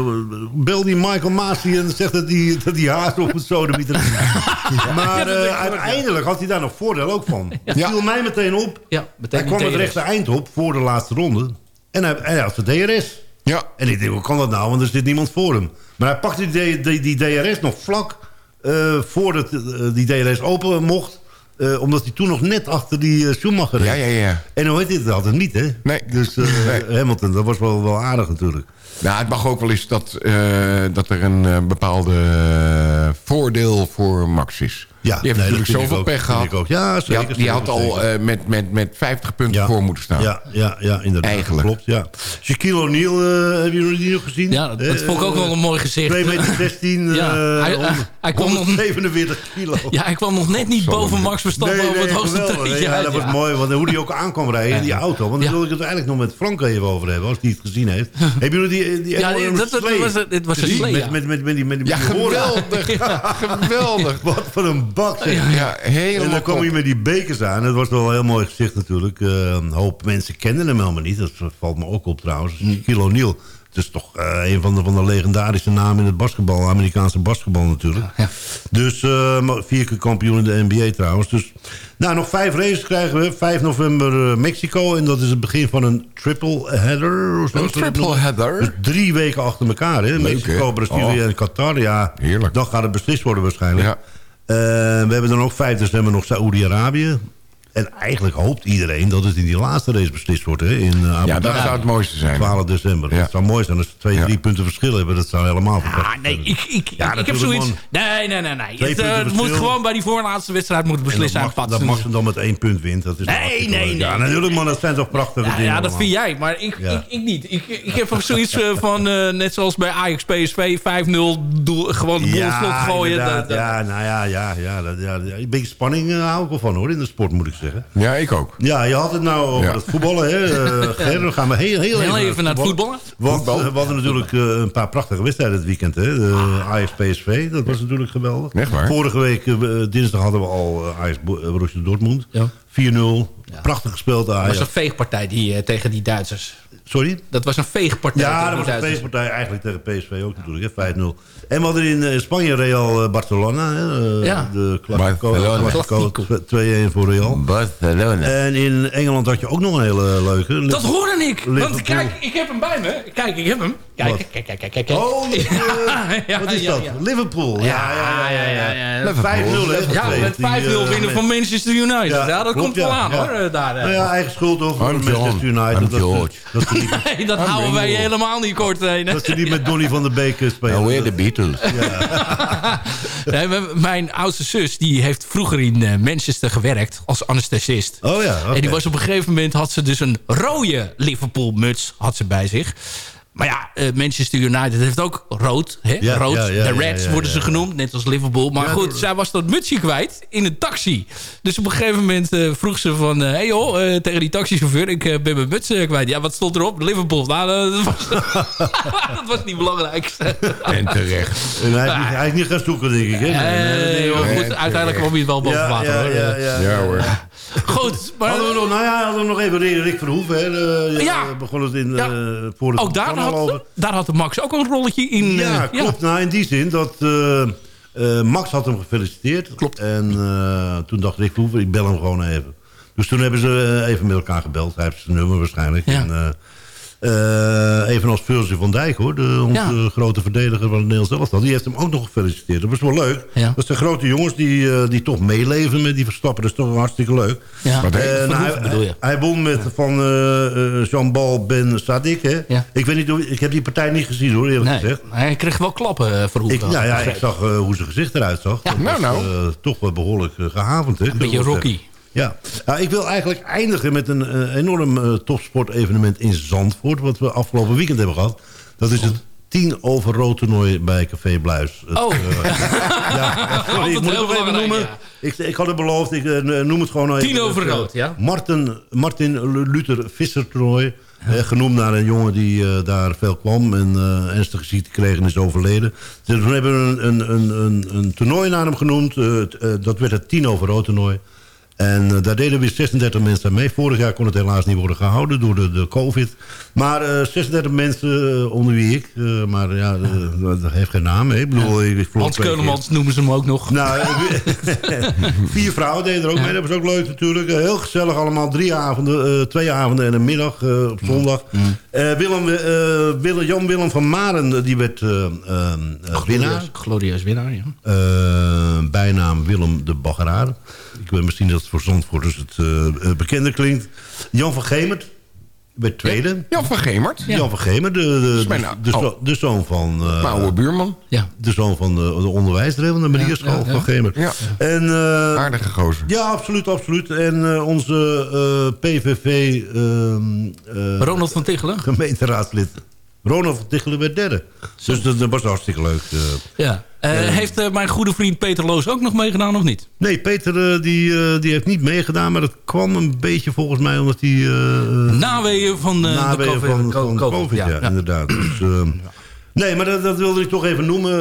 Bel die Michael Masi en zegt dat die, dat die haast op het sodemieter is. Maar eh, uiteindelijk had hij daar nog voordeel ook van. Het Ja. viel mij meteen op. Ja, meteen hij kwam het rechte eind op voor de laatste ronde. En hij, hij had zijn DRS. Ja, En ik denk, hoe kan dat nou? Want er zit niemand voor hem. Maar hij pakte die, die, die DRS nog vlak eh, voordat eh, die DRS open mocht. Eh, omdat hij toen nog net achter die eh, Schumacher reed. ja, ja. ja. En hoe heet dit? Het niet, hè? Nee. Dus eh, Nee. Hamilton, dat was wel, wel aardig natuurlijk. Nou, het mag ook wel eens dat, eh, dat er een eh, bepaalde eh, voordeel voor Max is. Ja, die heeft nee, natuurlijk zoveel ook, pech gehad. ook. Ja, die zeker, had, die had al zeker. eh, met, met, met 50 punten Ja. voor moeten staan. Ja, ja, ja inderdaad. Eigenlijk. Klopt, ja. Shaquille O'Neal, eh, hebben jullie die nog gezien? Ja, dat, dat vond ik ook wel een mooi gezicht. 2 meter 16, Ja, eh, hij- hij- hij kwam nog- 147 kilo. Ja, hij kwam nog net niet boven Max Verstappen over het hoogste Ja, dat was ja. mooi. Want hoe die ook aan kwam rijden in die auto. Want daar Ja. wil ik het eigenlijk nog met Frank even over hebben. Als die het gezien heeft. Hebben jullie die, die Ja, dat- dat was- dit was een slee, Met, ja. met, met, met die, met die, Ja, geweldig. geweldig. Wat voor een bak. zeg. Ja, helemaal En dan kwam hij met die bekers aan. Dat was wel een heel mooi gezicht natuurlijk. Eh, een hoop mensen kennen hem helemaal niet. Dat valt me ook op trouwens. Shaquille O'Neal. Het is toch eh, een van de, van de legendarische namen in het basketbal. Amerikaanse basketbal natuurlijk. Ja. Dus eh, vier keer kampioen in de NBA trouwens. Dus, nou, nog vijf races krijgen we. 5 november eh, Mexico. En dat is het begin van een triple header. of. Een triple header? Dus drie weken achter elkaar. Hè? Mexico? Brazilië Oh. en Qatar. Ja, Heerlijk. dan gaat het beslist worden waarschijnlijk. Ja. We hebben dan ook 5 december nog Saoedi-Arabië. En eigenlijk hoopt iedereen dat het in die laatste race beslist wordt. Hè, in uh, Abu Ja, dat zou het mooiste zijn. 12 december. Ja. Dat zou mooi zijn als ze twee, Ja. drie punten verschil hebben. Dat zou helemaal Ah, fantastisch nee, zijn. ik, ik, Ja, ik heb zoiets... man. Nee, nee, nee. nee. Het, eh, het moet gewoon bij die voorlaatste wedstrijd moet En beslist dat zijn. mag, dat mag ze dan met één punt wint. Dat is Nee, nee, nee, Ja, natuurlijk man. Dat zijn toch prachtige Ja, dingen ja, dat vind jij, maar ik, Ja. ik, ik niet. Ik, ik heb ook zoiets eh, van, eh, net zoals bij Ajax PSV, 5-0, doel- gewoon de boel slot gooien. inderdaad. Dat- dat- ja, nou ja, ja, ja. Een beetje spanning eh, hou ik wel van hoor, in de sport moet ik zeggen. Ja, ik ook. Ja, je had het nou over Ja. het voetballen, hè. Eh, Ger, dan gaan we heel, heel, Heel even naar het voetballen. Want Voetbal. eh, we hadden natuurlijk eh, een paar prachtige wedstrijden het weekend. Hè. De Ajax PSV, dat was natuurlijk geweldig. Echt waar? Vorige week, dinsdag, hadden we al eh, Borussia Dortmund. Ja. 4-0. Prachtig gespeeld Dat was een veegpartij die, tegen die Duitsers. Sorry? Dat was een veegpartij Ja, tegen dat was een feestpartij eigenlijk tegen PSV ook natuurlijk, hè, 5-0. En we hadden in eh, Spanje Real eh, Barcelona, hè, eh, Ja. de. Clasico, 2-1 voor Real. Barcelona. En in Engeland had je ook nog een hele leuke. Dat hoorde ik. Want kijk, ik heb hem bij me. Kijk, ik heb hem. Kijk, kijk, kijk, kijk, kijk. Oh, wat is ja, dat? ja. Liverpool. Ja, ja, ja. ja, ja. ja. 5-0 hè. Ja, met 5-0 Die, eh, winnen van Manchester United. Ja, dat klopt, komt wel ja, aan ja. hoor. Daar. Nou ja, eigen schuld of I'm Manchester. United. Dat, Nee, dat houden wij helemaal niet kort. Nee. dat ze niet met Donny van der Beek spelen. Nou, weer de Beatles. Nee, m- mijn oudste zus die heeft vroeger in eh, Manchester gewerkt als anesthesist. Oh ja. En die was op een gegeven moment had ze dus een rode Liverpool muts had ze bij zich. Maar ja, eh, Manchester United heeft ook rood. Hè? Ja, rood. ja, ja, de ja, Reds ja, worden ze ja. genoemd, net als Liverpool. Maar Ja, goed, zij was dat mutsje kwijt in een taxi. Dus op een gegeven moment eh, vroeg ze van... Hé hey joh, eh, tegen die taxichauffeur, ik eh, ben mijn muts eh, kwijt. Ja, wat stond erop? Liverpool. Nou, dat was, dat was niet belangrijk. En terecht. En hij, is niet, hij is niet gaan zoeken, denk ik. Hè? Nee, nee, Eh, goed, uiteindelijk kwam hij het wel boven ja, water. ja, hoor. ja, ja, Ja hoor. Goed, maar Hadden we nog, nou ja, hadden we nog even Rick Verhoeven. Hè? Eh, Ja. we begonnen het in, Ja. voor het ook daar over. had, daar had de Max ook een rolletje in. Ja, eh, klopt. Nou, in die zin dat eh, eh, Max had hem gefeliciteerd. Klopt. En toen dacht Rick Verhoeven, ik bel hem gewoon even. Dus toen hebben ze even met elkaar gebeld. Hij heeft zijn nummer waarschijnlijk. Ja. En, evenals Virgil van Dijk, hoor. De, onze Ja. grote verdediger van het Nederlands elftal. Die heeft hem ook nog gefeliciteerd. Dat was wel leuk. Ja. Dat zijn grote jongens die, eh, die toch meeleven met die Verstappen. Dat is toch wel hartstikke leuk. Ja. Wat heet En Verhoeven hij, bedoel je? hij won met van eh, eh, Jean-Paul Ben Sadik. Hè? Ja. Ik, weet niet, hoe- ik heb die partij niet gezien hoor, eerlijk Nee, gezegd. hij kreeg wel klappen eh, voor Ik, nou ja, ik zag eh, hoe zijn gezicht eruit zag. Ja. Dat Nou, was, nou. eh, toch wel behoorlijk eh, gehavend. Hè, Een beetje Rocky. Ja. Nou, ik wil eigenlijk eindigen met een eh, enorm eh, topsportevenement in Zandvoort... wat we afgelopen weekend hebben gehad. Dat is het 10 over rood toernooi bij Café Bluis. Het, Oh. eh, ja, sorry, ik moet het nog even noemen. ja. Ik, ik had het beloofd, ik noem het gewoon even. 10 over rood, ja. Martin, Martin Luther Visser toernooi. Eh, genoemd naar een jongen die daar veel kwam en ernstige ziekte kreeg en is overleden. Dus toen hebben we een, een, een, een, een toernooi naar hem genoemd. Dat werd het 10 over rood toernooi. En eh, daar deden weer 36 mensen aan mee. Vorig jaar kon het helaas niet worden gehouden door de, de COVID. Maar eh 36 mensen, eh, onder wie ik. eh, maar ja, eh, dat heeft geen naam. Hè. Ik bedoel, ik, Hans. Keulemans noemen ze hem ook nog. Nou, eh, vier vrouwen deden er ook mee. Dat was ook leuk natuurlijk. Eh, Heel gezellig allemaal. Drie avonden, eh, twee avonden en een middag eh, op zondag. Eh, Willem, eh, Willem, Jan Willem van Maren, eh, die werd eh, eh, eh, winnaar. Glorieus, winnaar, ja. Eh, bijnaam Willem de Baggeraar. Ik weet misschien dat het voor Zandvoorters het eh, eh, bekender klinkt. Jan van Gemert werd tweede. Jan van Gemert. Jan van Gemert, de, de, de, de, oh. de zoon van... eh, Mijn oude buurman. Ja. de zoon van de, de onderwijzer hè, van de Marierschool ja, ja. van Gemert. Ja. En, eh, Aardige gozer. ja, absoluut, absoluut. En eh, onze eh, PVV ehm, eh, Ronald van Tichelen. gemeenteraadslid Ronald van Tichelen werd derde. Dus dat, dat was hartstikke leuk. eh. Ja. Eh, heeft eh, mijn goede vriend Peter Loos ook nog meegedaan of niet? Nee, Peter die, eh, die heeft niet meegedaan, maar dat kwam een beetje volgens mij omdat hij... eh, Naweeën van eh, de COVID. van, co- van COVID, ja, inderdaad. Dus, eh, nee, maar dat, dat wilde ik toch even noemen.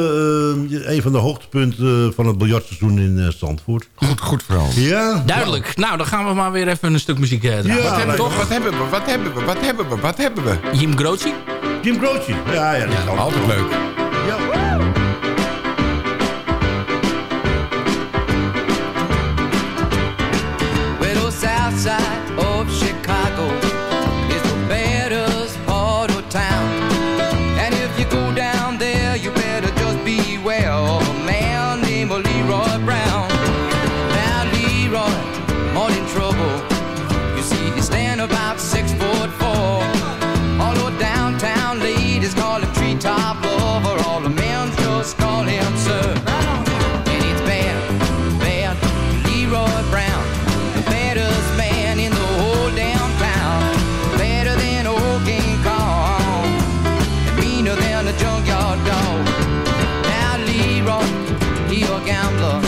eh, een van de hoogtepunten van het biljartseizoen in eh, Zandvoort. Goed, goed verhaal. Ja, Duidelijk. Nou, dan gaan we maar weer even een stuk muziek draaien. Ja, Wat hebben, we, wat hebben we? Wat hebben we? Wat hebben we? Wat hebben we? Jim Grootje. Jim Croce. Ja, ja, dat kan. Altijd leuk. he a gambler,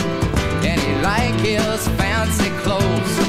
and he like his fancy clothes.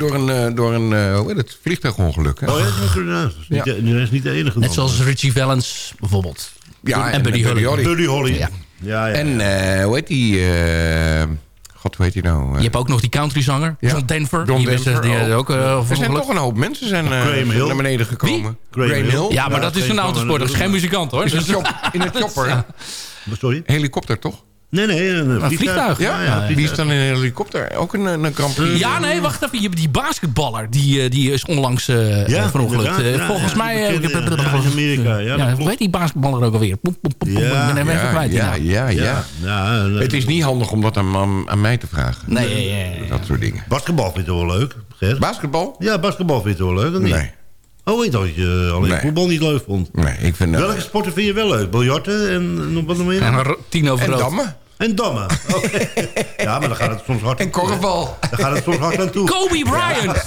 Door een, eh, door een eh, hoe heet het, vliegtuigongeluk. Hè? Oh ja, dat is is niet, Ja. de- dat is niet de enige. Net zoals Richie Valens bijvoorbeeld. Ja, en Buddy Holly. Buddy Holly. Ja. Ja, ja. En eh, hoe heet die? eh, God, hoe heet die nou? Je hebt ook nog die countryzanger, Ja. John Denver. John die Denver, die had oh. ook, eh, er zijn toch een hoop mensen zijn, eh, Graham naar beneden gekomen. Graham Hill. Ja, maar Ja, dat is een van autosporter. Dat is geen muzikant hoor. Is in een chopper. Sorry? Helikopter, toch? Nee, nee, een, Een vliegtuig. Ja, ja, die is dan in een helikopter. Ook een, een Grand Prix. Ja, nee, wacht even. Je hebt die basketballer. Die, eh, die is onlangs eh Ja, verongelukt. Eh, Volgens ja, mij... eh, bekende, in Amerika, ja, hoe heet die basketballer ook alweer? Poep, poep, poep. Ja, ik ben hem even Ja, kwijt. ja, Ja, ja, ja. Ja, ja, eh, Het is niet handig om dat aan, aan, aan mij te vragen. Nee, ja, ja, ja. Dat soort dingen. Basketbal vind je wel leuk? Basketbal? Ja, basketbal vind je wel leuk, of niet? Nee. Oh, ik dacht dat je alleen Nee. voetbal niet leuk vond. Nee, ik vind... eh, Welke sporten vind je wel leuk? Biljarten en nog wat nog meer? En tien over en dammen. En dammen. Oké. Ja, maar dan gaat het soms hard En korfbal. Dan gaat het soms hard aan toe. Kobe Bryant.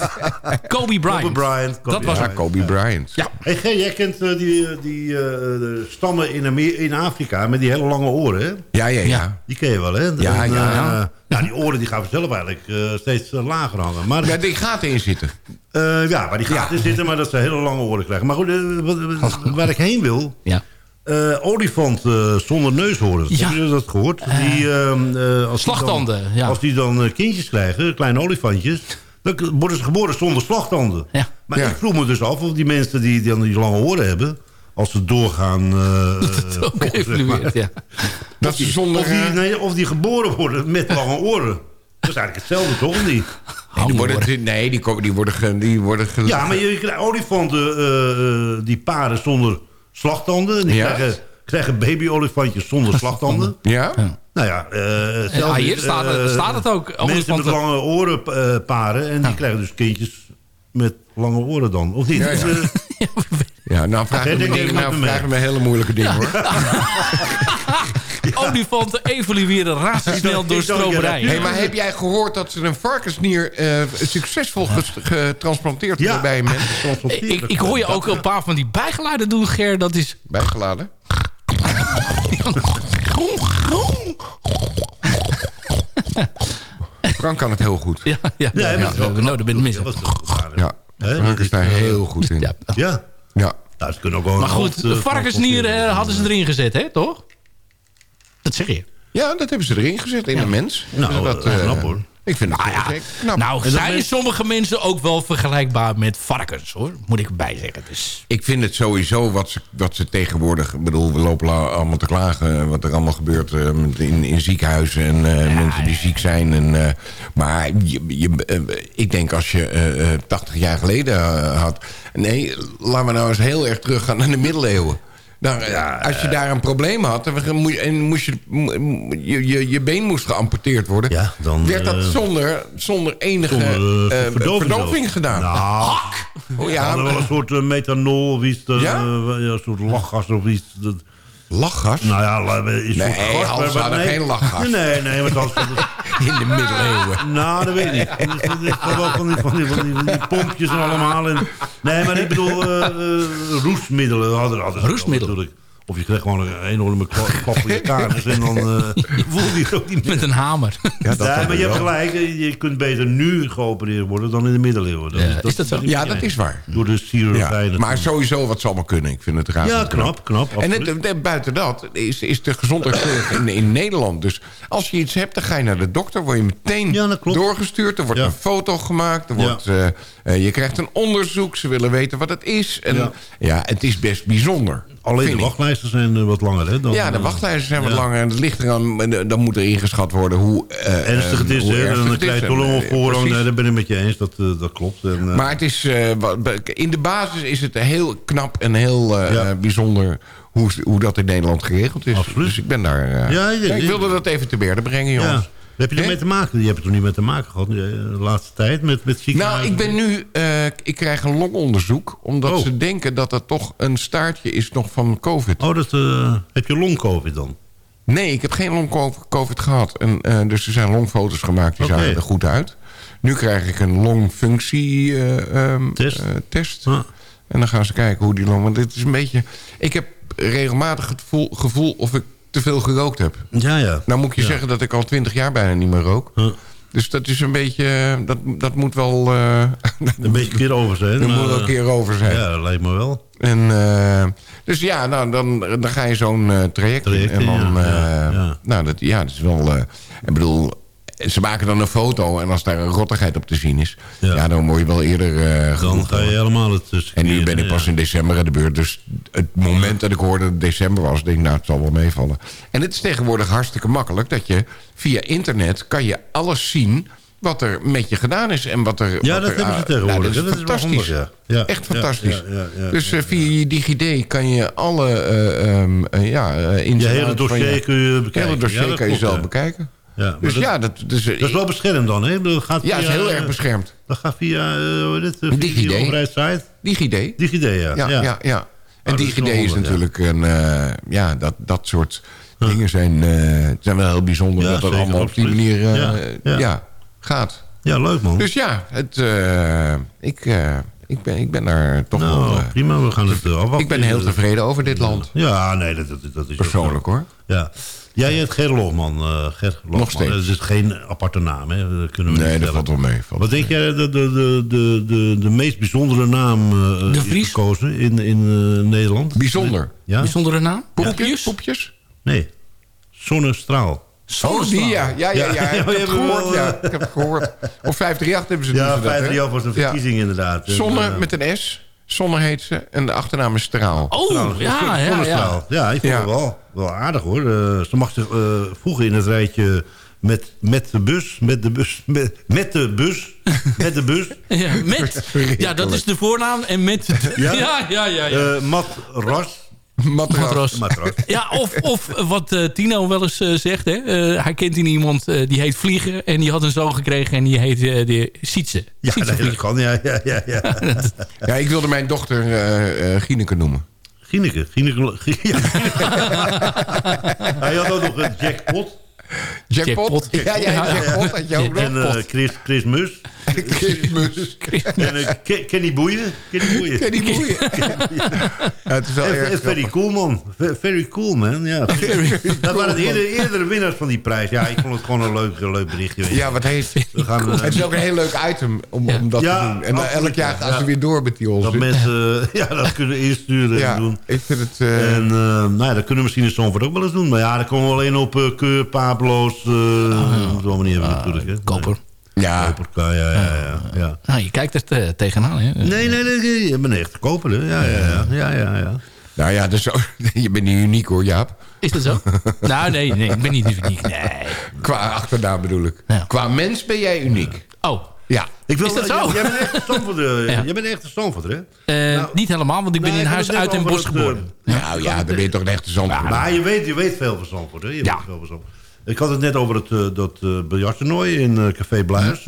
Kobe Bryant. Kobe Bryant. Kobe Dat was Ja, Bryant. Kobe Bryant. Ja. Hey, Ger, jij kent eh, die, eh, die eh, de stammen in, Amer in Afrika met die hele lange oren, hè? Ja, ja, ja. Ja. Die ken je wel, hè? Ja, En, ja. eh, nou, die oren die gaan vanzelf eigenlijk eh, steeds lager hangen. Maar, Ja, die gaten in zitten. eh, ja, waar die gaten zitten, maar dat ze hele lange oren krijgen. Maar goed, waar ik heen wil... Ja. Eh, olifant eh, zonder neushoorns. Ja. Hebben jullie dat gehoord? die, ehm, eh, als die dan, ja. Als die dan eh, kindjes krijgen, kleine olifantjes... dan worden ze geboren zonder slagtanden. Ja. Maar Ja. ik vroeg me dus af of die mensen die, die dan die lange oren hebben... als ze doorgaan... eh, Dat ook zeg maar, evolueert, ja. Dat ze zonder... of, die, eh, nee, of die geboren worden met lange oren. Dat is eigenlijk hetzelfde, toch? Niet? nee, die worden, nee, die, komen- die worden... ge- Die worden Ja, maar je krijgt olifanten eh, eh, die paren zonder slagtanden. En die Ja. krijgen, krijgen baby-olifantjes zonder slagtanden. Ja? Nou ja, eh hetzelfde hier staat het- eh, staat het ook. Mensen met lange oren eh, paren. En die krijgen dus kindjes met lange oren dan. Of niet? Ja, ja. Dus, Ja, nou vraag je me, nou, me hele moeilijke dingen, hoor. Olifanten evolueren razendsnel door Ik stroperij. Hey, maar heb jij gehoord dat ze een varkensnier eh, succesvol getransplanteerd Ja. hebben bij mensen? Ik, ik hoor je ook een paar van die bijgeluiden doen, Ger. Dat is... Bijgeladen? Frank kan het heel goed. Ja, ja, Ja, we nodig ben raar, hè? Ja, Hè, Frank is daar heel goed in. Ja. Ja. Ja. Nou, ze kunnen ook wel Maar goed, varkensnieren eh, hadden ze erin gezet, hè? Toch? Dat zeg je. ja, dat hebben ze erin gezet in een mens. Nou, dat, eh, knap hoor. Ik vind het Nou ja, knap. nou zijn sommige mensen ook wel vergelijkbaar met varkens, hoor. Moet ik erbij zeggen. Dus, Ik vind het sowieso wat ze, wat ze tegenwoordig... Ik bedoel, we lopen allemaal te klagen... eh, wat er allemaal gebeurt eh, in, in ziekenhuizen... en mensen die ziek zijn. En, maar je, je, ik denk als je eh, eh, 80 jaar geleden had... Nee, laten we nou eens heel erg teruggaan naar de middeleeuwen. Dan, eh, als je daar een probleem had en, moest- je, je, je, je been moest geamputeerd worden... Ja, dan, werd dat eh, zonder, zonder enige Zonder, eh, eh, verdoving gedaan. Nou, Oh, we ja, wel een soort eh, methanol of iets. eh, Ja? eh, ja, een soort lachgas of iets. Dat, lachgas? nou ja, is Nee, gas, Hans, maar- nee. geen lachgas. Nee, nee, maar dat was... In de middeleeuwen. Nou, dat weet ik niet. Dat is- wel van die, van, die, van, die, van die pompjes en allemaal. En, nee, maar ik bedoel, eh, roestmiddelen hadden, hadden Roestmiddelen? natuurlijk. Of je kreeg gewoon een enorme kla- klap op je kaartjes en dan eh, voelde je het ook niet meer. met een hamer. Ja, dat Ja, maar je hebt gelijk. eh, Je kunt beter nu geopereerd worden dan in de middeleeuwen. Dat, Ja, is dat zo? Ja, dat is waar. Door de chirurgijn. Ja, maar sowieso wat ze allemaal kunnen. Ik vind het raar. Ja, knap, knap. En absoluut. het, het- buiten dat is, is de gezondheidszorg in, in Nederland. Dus als je iets hebt, dan ga je naar de dokter. Word je meteen Ja, doorgestuurd. Er wordt Ja. een foto gemaakt. Er wordt, eh, je krijgt een onderzoek. Ze willen weten wat het is. En ja, Ja. het is best bijzonder. Alleen vind de wachtlijsten zijn eh, wat langer, hè? Dan, Ja, de wachtlijsten zijn wat langer. En het ligt eraan, eh, dan moet er ingeschat worden hoe eh, Ernstig het is, hè? Dan krijg je eh, een voorrang. Nee, daar ben ik met je eens. Dat, dat klopt. En, Maar het is, in de basis is het heel knap en heel Ja. bijzonder hoe, hoe dat in Nederland geregeld is. Absoluut. Dus ik ben daar... Ja, ik wilde dat even te berde brengen, jongens. Heb je ermee te maken? Je hebt er toch niet mee te maken gehad eh, de laatste tijd met, met Nou, ik ben nu... eh, ik krijg een longonderzoek. Omdat Oh. ze denken dat dat toch een staartje is nog van covid. Oh, dat, eh, heb je long-covid dan? Nee, ik heb geen long-covid gehad. En, dus er zijn longfoto's gemaakt, die zagen er goed uit. Nu krijg ik een longfunctie eh, ehm, Test? test. Ah. En dan gaan ze kijken hoe die long... Want dit is een beetje... Ik heb regelmatig het gevoel, gevoel of ik te veel gerookt heb. Ja, ja. Nou moet ik je Ja. zeggen dat ik al twintig jaar bijna niet meer rook. Dus dat is een beetje... Dat, dat moet wel... eh, Een beetje keer over zijn. Maar, moet wel een eh, keer over zijn. Ja, dat lijkt me wel. En, eh, dus ja, nou, dan, dan ga je zo'n eh, traject, in. En dan, ja, ja, eh, ja. Nou, dat, ja, dat is wel... eh, ik bedoel, ze maken dan een foto en als daar een rottigheid op te zien is... Ja, Ja. dan word je wel eerder eh Dan ga je helemaal het eh, En nu ben ik pas ja. in december aan de beurt. Dus het moment dat ik hoorde dat het december was... denk ik, nou, het zal wel meevallen. En het is tegenwoordig hartstikke makkelijk... dat je via internet kan je alles zien... wat er met je gedaan is. En wat er, Ja, wat dat er, hebben ze tegenwoordig. nou, Dat dat is is wel fantastisch. handig, ja. Ja, Echt fantastisch. ja, ja, ja, dus eh, via je DigiD kan je alle ehm, eh, ja, Je hele dossier kun je bekijken. hele dossier dat kan je zelf bekijken. Ja, Dus dat, ja, dat, dus, dat is wel beschermd dan, hè? Dat gaat ja, via, is heel eh, erg beschermd. Dat gaat via, eh, hoe heet het? Via DigiD. die? DigiD. DigiD, ja. Ja, ja, ja. En Oh, is DigiD is natuurlijk een... eh, ja, dat, dat soort dingen zijn, eh, zijn wel heel bijzonder... Dat het allemaal op die manier eh, Ja, gaat. Ja, leuk man. Dus ja, het, eh, ik, eh, ik, ben, ik ben daar toch nou, wel... eh, prima, we gaan het eh, afwachten. ik ben heel tevreden over dit land. Ja, nee, dat, dat, dat is Persoonlijk hoor. Ja. Jij heet Ger Logman. eh Ger Logman. Nog steeds. Dat is geen aparte naam, hè? Dat kunnen we Nee, niet dat valt wel mee. valt Wat denk jij de, de, de, de, de, meest bijzondere naam eh, De Vries? gekozen in, in eh, Nederland? Bijzonder. Ja? Bijzondere naam? Poepjes? Poepjes? Poepjes? Nee. Zonnestraal. Oh, die ja. Ja, ja, ja. Ja, Ik heb het gehoord. Ja, ik heb het gehoord. Op 538 hebben ze Ja, hè? 538 was een Ja. verkiezing inderdaad. En, Zonne met een S. Zonne heet ze. En de achternaam is Straal. Oh, ja, ja, ja. Zonnestraal. Ja, ik vond Ja. het wel, wel aardig hoor. Eh, ze mag zich eh, voegen in het rijtje met, met de bus, met de bus, met, met de bus, met de bus. Ja, met, ja, dat is de voornaam. En met... Ja? Ja, ja, ja. ja. Eh, Mat Ras. Matras. Matras. Matras. Ja, of, of wat eh, Tino wel eens zegt. Hè? Eh, hij kent in iemand eh, die heet Vliegen. En die had een zoon gekregen en die heet de Sietse. Ja, dat kan. Ja, ja, ja. ja. Ja, ik wilde mijn dochter eh eh Gineke noemen. Gineke. Gineke. Ja, Gineke. Hij had ook nog een jackpot. Jackpot. Jackpot. Ja, ja, ja, jackpot had je ook nog. En eh, Chris, Chris Mus. Christmas. En eh, Ke- Kenny Boeien. Kenny Boeien. Ken die boeien. Het is wel En- erg cool, man. Ve- Very cool, man. Ja. dat waren de eerdere, eerdere winnaars van die prijs. Ja, ik vond het gewoon een leuk, een leuk berichtje. Ja, wat heet We gaan, eh, Het is ook een heel leuk item om, om dat Ja, te doen. En dan absoluut, elk jaar ja. gaan ze weer door met die onzin. dat mensen eh, ja, dat kunnen insturen ja, en doen. ik vind het... eh, En eh, nou ja, dat kunnen we misschien in Zandvoort ook wel eens doen. Maar ja, daar komen we alleen op uh, keur, paaploos. Uh, Op zo'n manier hebben we natuurlijk. Hè. Koper. Ja. Koperka, ja, ja, ja. ja. Nou, je kijkt er te- tegenaan. Hè? Nee, nee, nee, je bent echt te kopen? Ja, ja, ja. ja, ja, ja. Nou ja, dus, je bent niet uniek hoor, Jaap. Is dat zo? nou, nee, nee, ik ben niet uniek. Nee. Qua achternaam bedoel ik. Qua mens ben jij uniek. Oh. Ja. Ik wil, Is dat zo? Jij, jij bent echt een Stamforder, Ja. Jij bent echt een Stamforder, hè? Eh, niet helemaal, want ik ben Nee, in ik huis uit over bos eh, geboren. Nou ja, dan ben je toch een echte zandvoort. Maar je weet, je weet veel van Zandvoort, hè? Je Ja. weet veel van. Ik had het net over het, eh, dat eh biljarttoernooi in eh, Café Bluis.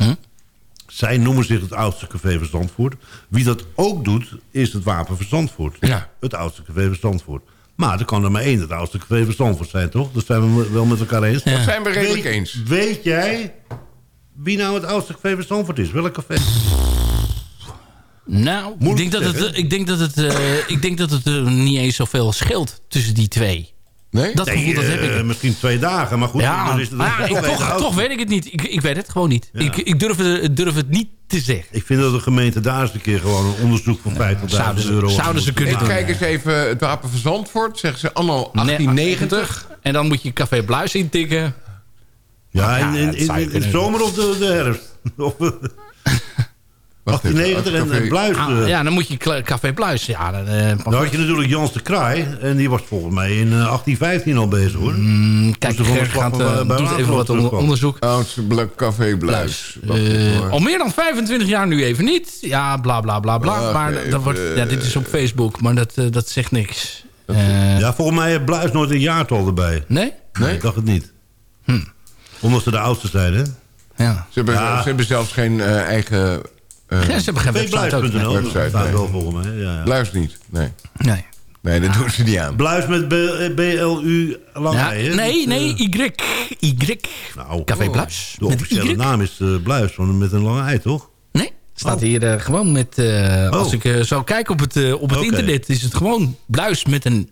Zij noemen zich het oudste café van Zandvoort. Wie dat ook doet, is het Wapen van Zandvoort. Ja. Het oudste café van Zandvoort. Maar er kan er maar één het oudste café van Zandvoort zijn, toch? Dat zijn we wel met elkaar eens. Dat zijn we redelijk weet, eens. Weet jij wie nou het oudste café van Zandvoort is? Welk café? Nou, ik Moeilijk denk, dat het, ik denk dat het, eh, ik denk dat het eh, niet eens zoveel scheelt tussen die twee. Nee? Dat gevoel dat heb eh, ik. misschien twee dagen, maar goed. Ja, dan is het maar toch ik, één toch, oudste. toch weet ik het niet. Ik, ik weet het gewoon niet. Ik, ik durf, het, durf het niet te zeggen. Ik vind dat de gemeente daar eens een keer gewoon een onderzoek van 50.000 zouden ze- euro... zouden ze kunnen Ik doen. kijk eens even het Wapen van Zandvoort. Zeggen ze anno 1890. En dan moet je Café Bluis intikken. Ja, in, Ja, in, in, de zomer of de, de herfst? Of, Wacht even, 1890 en, Café- en Bluis. Ah, eh, ja, dan moet je Café Bluis. Ja, dan, eh, Dan had je natuurlijk Jans de Kraai. En die was volgens mij in eh, 1815 al bezig hoor. mm, kijk, Ger gaat, van, eh, eh, bij doet even wat onderzoek. Oudste Café Bluis. Wacht Eh, even, hoor. al meer dan 25 jaar nu even niet. Ja, bla bla bla bla. Maar dat wordt, ja, dit is op Facebook, maar dat, eh, dat zegt niks. Eh, Ja, volgens mij heeft Bluis nooit een jaartal erbij. nee? Nee, ik dacht het niet. Omdat ze de oudste zijn, hè? Ja. Ze hebben, Ja. ze hebben zelfs geen eh, eigen eh, ja, ze hebben geen website ook. Website, staat nee. wel volgens mij. Ja, ja. Bluis niet. Nee. Nee. Nee, dat doen ze niet aan. Bluis met B- BLU lang hè? nee, nee, eh, Y. Y. nou, Café Bluis. De officiële Y. naam is eh, Bluis, met een lange ei, toch? Nee, staat Oh. hier eh, gewoon met... eh, Als Oh. ik zou kijken op het, op het internet... is het gewoon Bluis met een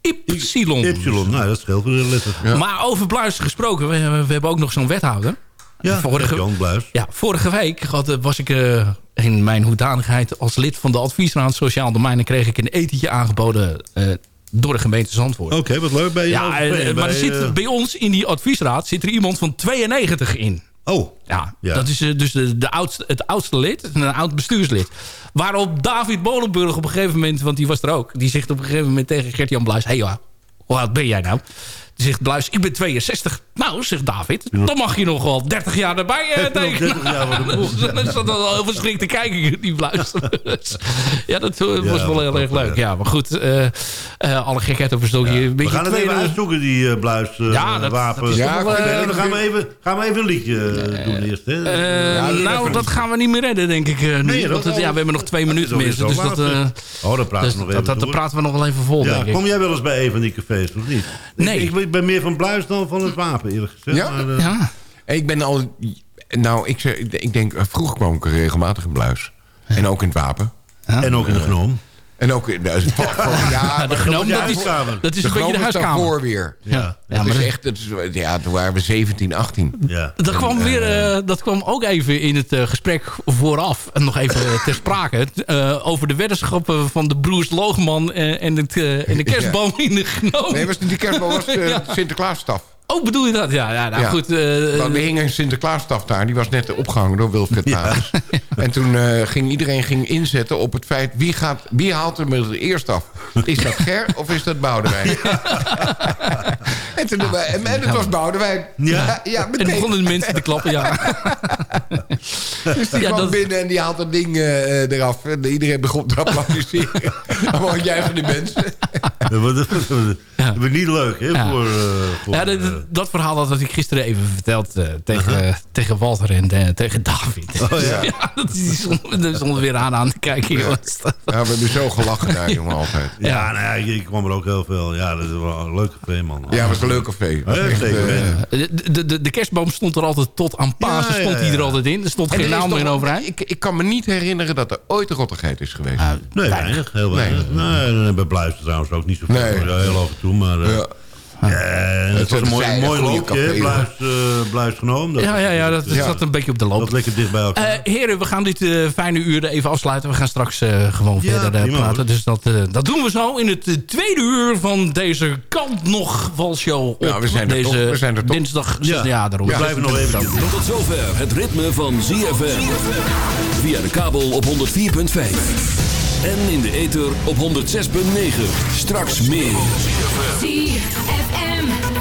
Y. Ypsilon, nou, dat scheelt de letter. Maar over Bluis gesproken, we, we hebben ook nog zo'n wethouder. Ja, vorige, Jan Bluis. ja, vorige week had, eh, was ik eh, in mijn hoedanigheid als lid van de adviesraad Sociaal Domein... en kreeg ik een etentje aangeboden eh, door de gemeente Zandvoort. Oké, wat leuk. Bij je ja, eh, maar bij, er zit, bij ons in die adviesraad zit er iemand van 92 in. Oh, Ja, Ja. dat is dus de, de oudste, het oudste lid, een oud bestuurslid. Waarop David Molenburg op een gegeven moment, want die was er ook... die zegt op een gegeven moment tegen Gert-Jan Bluis... hé hey, joh, hoe oud ben jij nou? Zegt Bluis, ik ben 62. Nou, zegt David, dan mag je nog wel 30 jaar erbij eh, nog tegen. 30 jaar voor de boeg? Dan zat al heel verschrikt te kijken, die Bluis. ja, dat eh, was Ja, wel heel dat erg leuk. ja. Maar goed, eh, eh, alle gekheid op een stokje. We gaan het even tweede- uitzoeken, die eh, Bluis Ja, dat- wapen. dat is Ja, wel, dan gaan we, even, gaan we even een liedje doen eerst. Hè? Nou, even dat gaan we niet meer redden, denk ik. nu. Nee, dat Want het- wel. ja, we hebben nog twee Dat is minuten zo Dus dat, oh, dan praten dus we nog dat, even dat, praten we nog wel even vol, ja, denk ik. kom jij wel eens bij een van die cafés, of niet? Nee. Ik, ben meer van Bluis dan van het wapen, eerlijk gezegd. Ja? Maar, eh, Ja. Ik ben al... Nou, ik, zeg, ik denk... eh, Vroeger kwam ik regelmatig in Bluis. En ook in het Wapen. En ook in de gnoom. En ook in... nou, Ja, de genoom, dat is, dat is een de beetje de huiskamer. daarvoor weer. Ja. Ja, maar is echt... Dat is, ja, toen waren we 17, 18. Ja. Dat kwam, weer, eh, dat kwam ook even in het eh, gesprek vooraf. En nog even eh, ter sprake. eh, over de weddenschappen van de broers Loogman eh, en, het, eh, en de kerstboom in de genoom. Nee, was, die kerstboom was de Ja. Sinterklaasstaf. Oh, bedoel je dat? Ja, ja nou Ja. goed. eh, Want er hing een Sinterklaasstaf daar. Die was net opgehangen door Wilfred. En toen eh, ging iedereen ging inzetten op het feit... Wie, gaat, wie haalt er met het eerst af? Is dat Ger of is dat Boudewijn? en, toen, en, en het was Boudewijn. Ja. ja en meteen. begonnen de mensen te klappen, ja. Dus die Ja, kwam dat- binnen en die haalt dat ding eh, eh, eraf. En iedereen begon te applaudisseren. Allemaal juichen die mensen. Dat wordt niet leuk, hè? Ja. Voor, eh, voor, Ja, dat, eh, dat verhaal dat had ik gisteren even verteld eh, tegen, tegen Walter en eh, tegen David. Oh, ja. dat die stonden weer aan aan te kijken. jongens. Ja, we hebben zo gelachen daar, jongen, altijd. ja, nou ja, ik, ik kwam er ook heel veel. Ja, dat is wel een leuke café, man. Ja, het was een leuk café. Ja, eh. De, de, de, kerstboom stond er altijd tot aan Pasen. Ja, ja, stond hij er ja. altijd in. Er stond en geen is naam meer overeind. Ik, ik kan me niet herinneren dat er ooit een rottigheid is geweest. Nee, weinig. Heel weinig. Nee, nee, bij Bluis trouwens ook niet zoveel. Nee. Ja, heel af en toe, maar... eh, Ja. Het was een mooi, mooi loopje, Bluis, uh, Bluis genomen. Dat ja, ja, ja, dat ja. zat een beetje op de loop. Dat lekker dicht bij elkaar. Uh, heren, we gaan dit uh, fijne uur even afsluiten. We gaan straks uh, gewoon ja, verder praten. Dus dat, dat doen we zo in het tweede uur van deze kant nog valshow op ja, we zijn deze toch, we zijn er toch. dinsdag. Ja, ja daarom. We blijven nog even. Tot zover het ritme van ZFM. Via de kabel op 104.5. En in de ether op 106.9. Straks meer.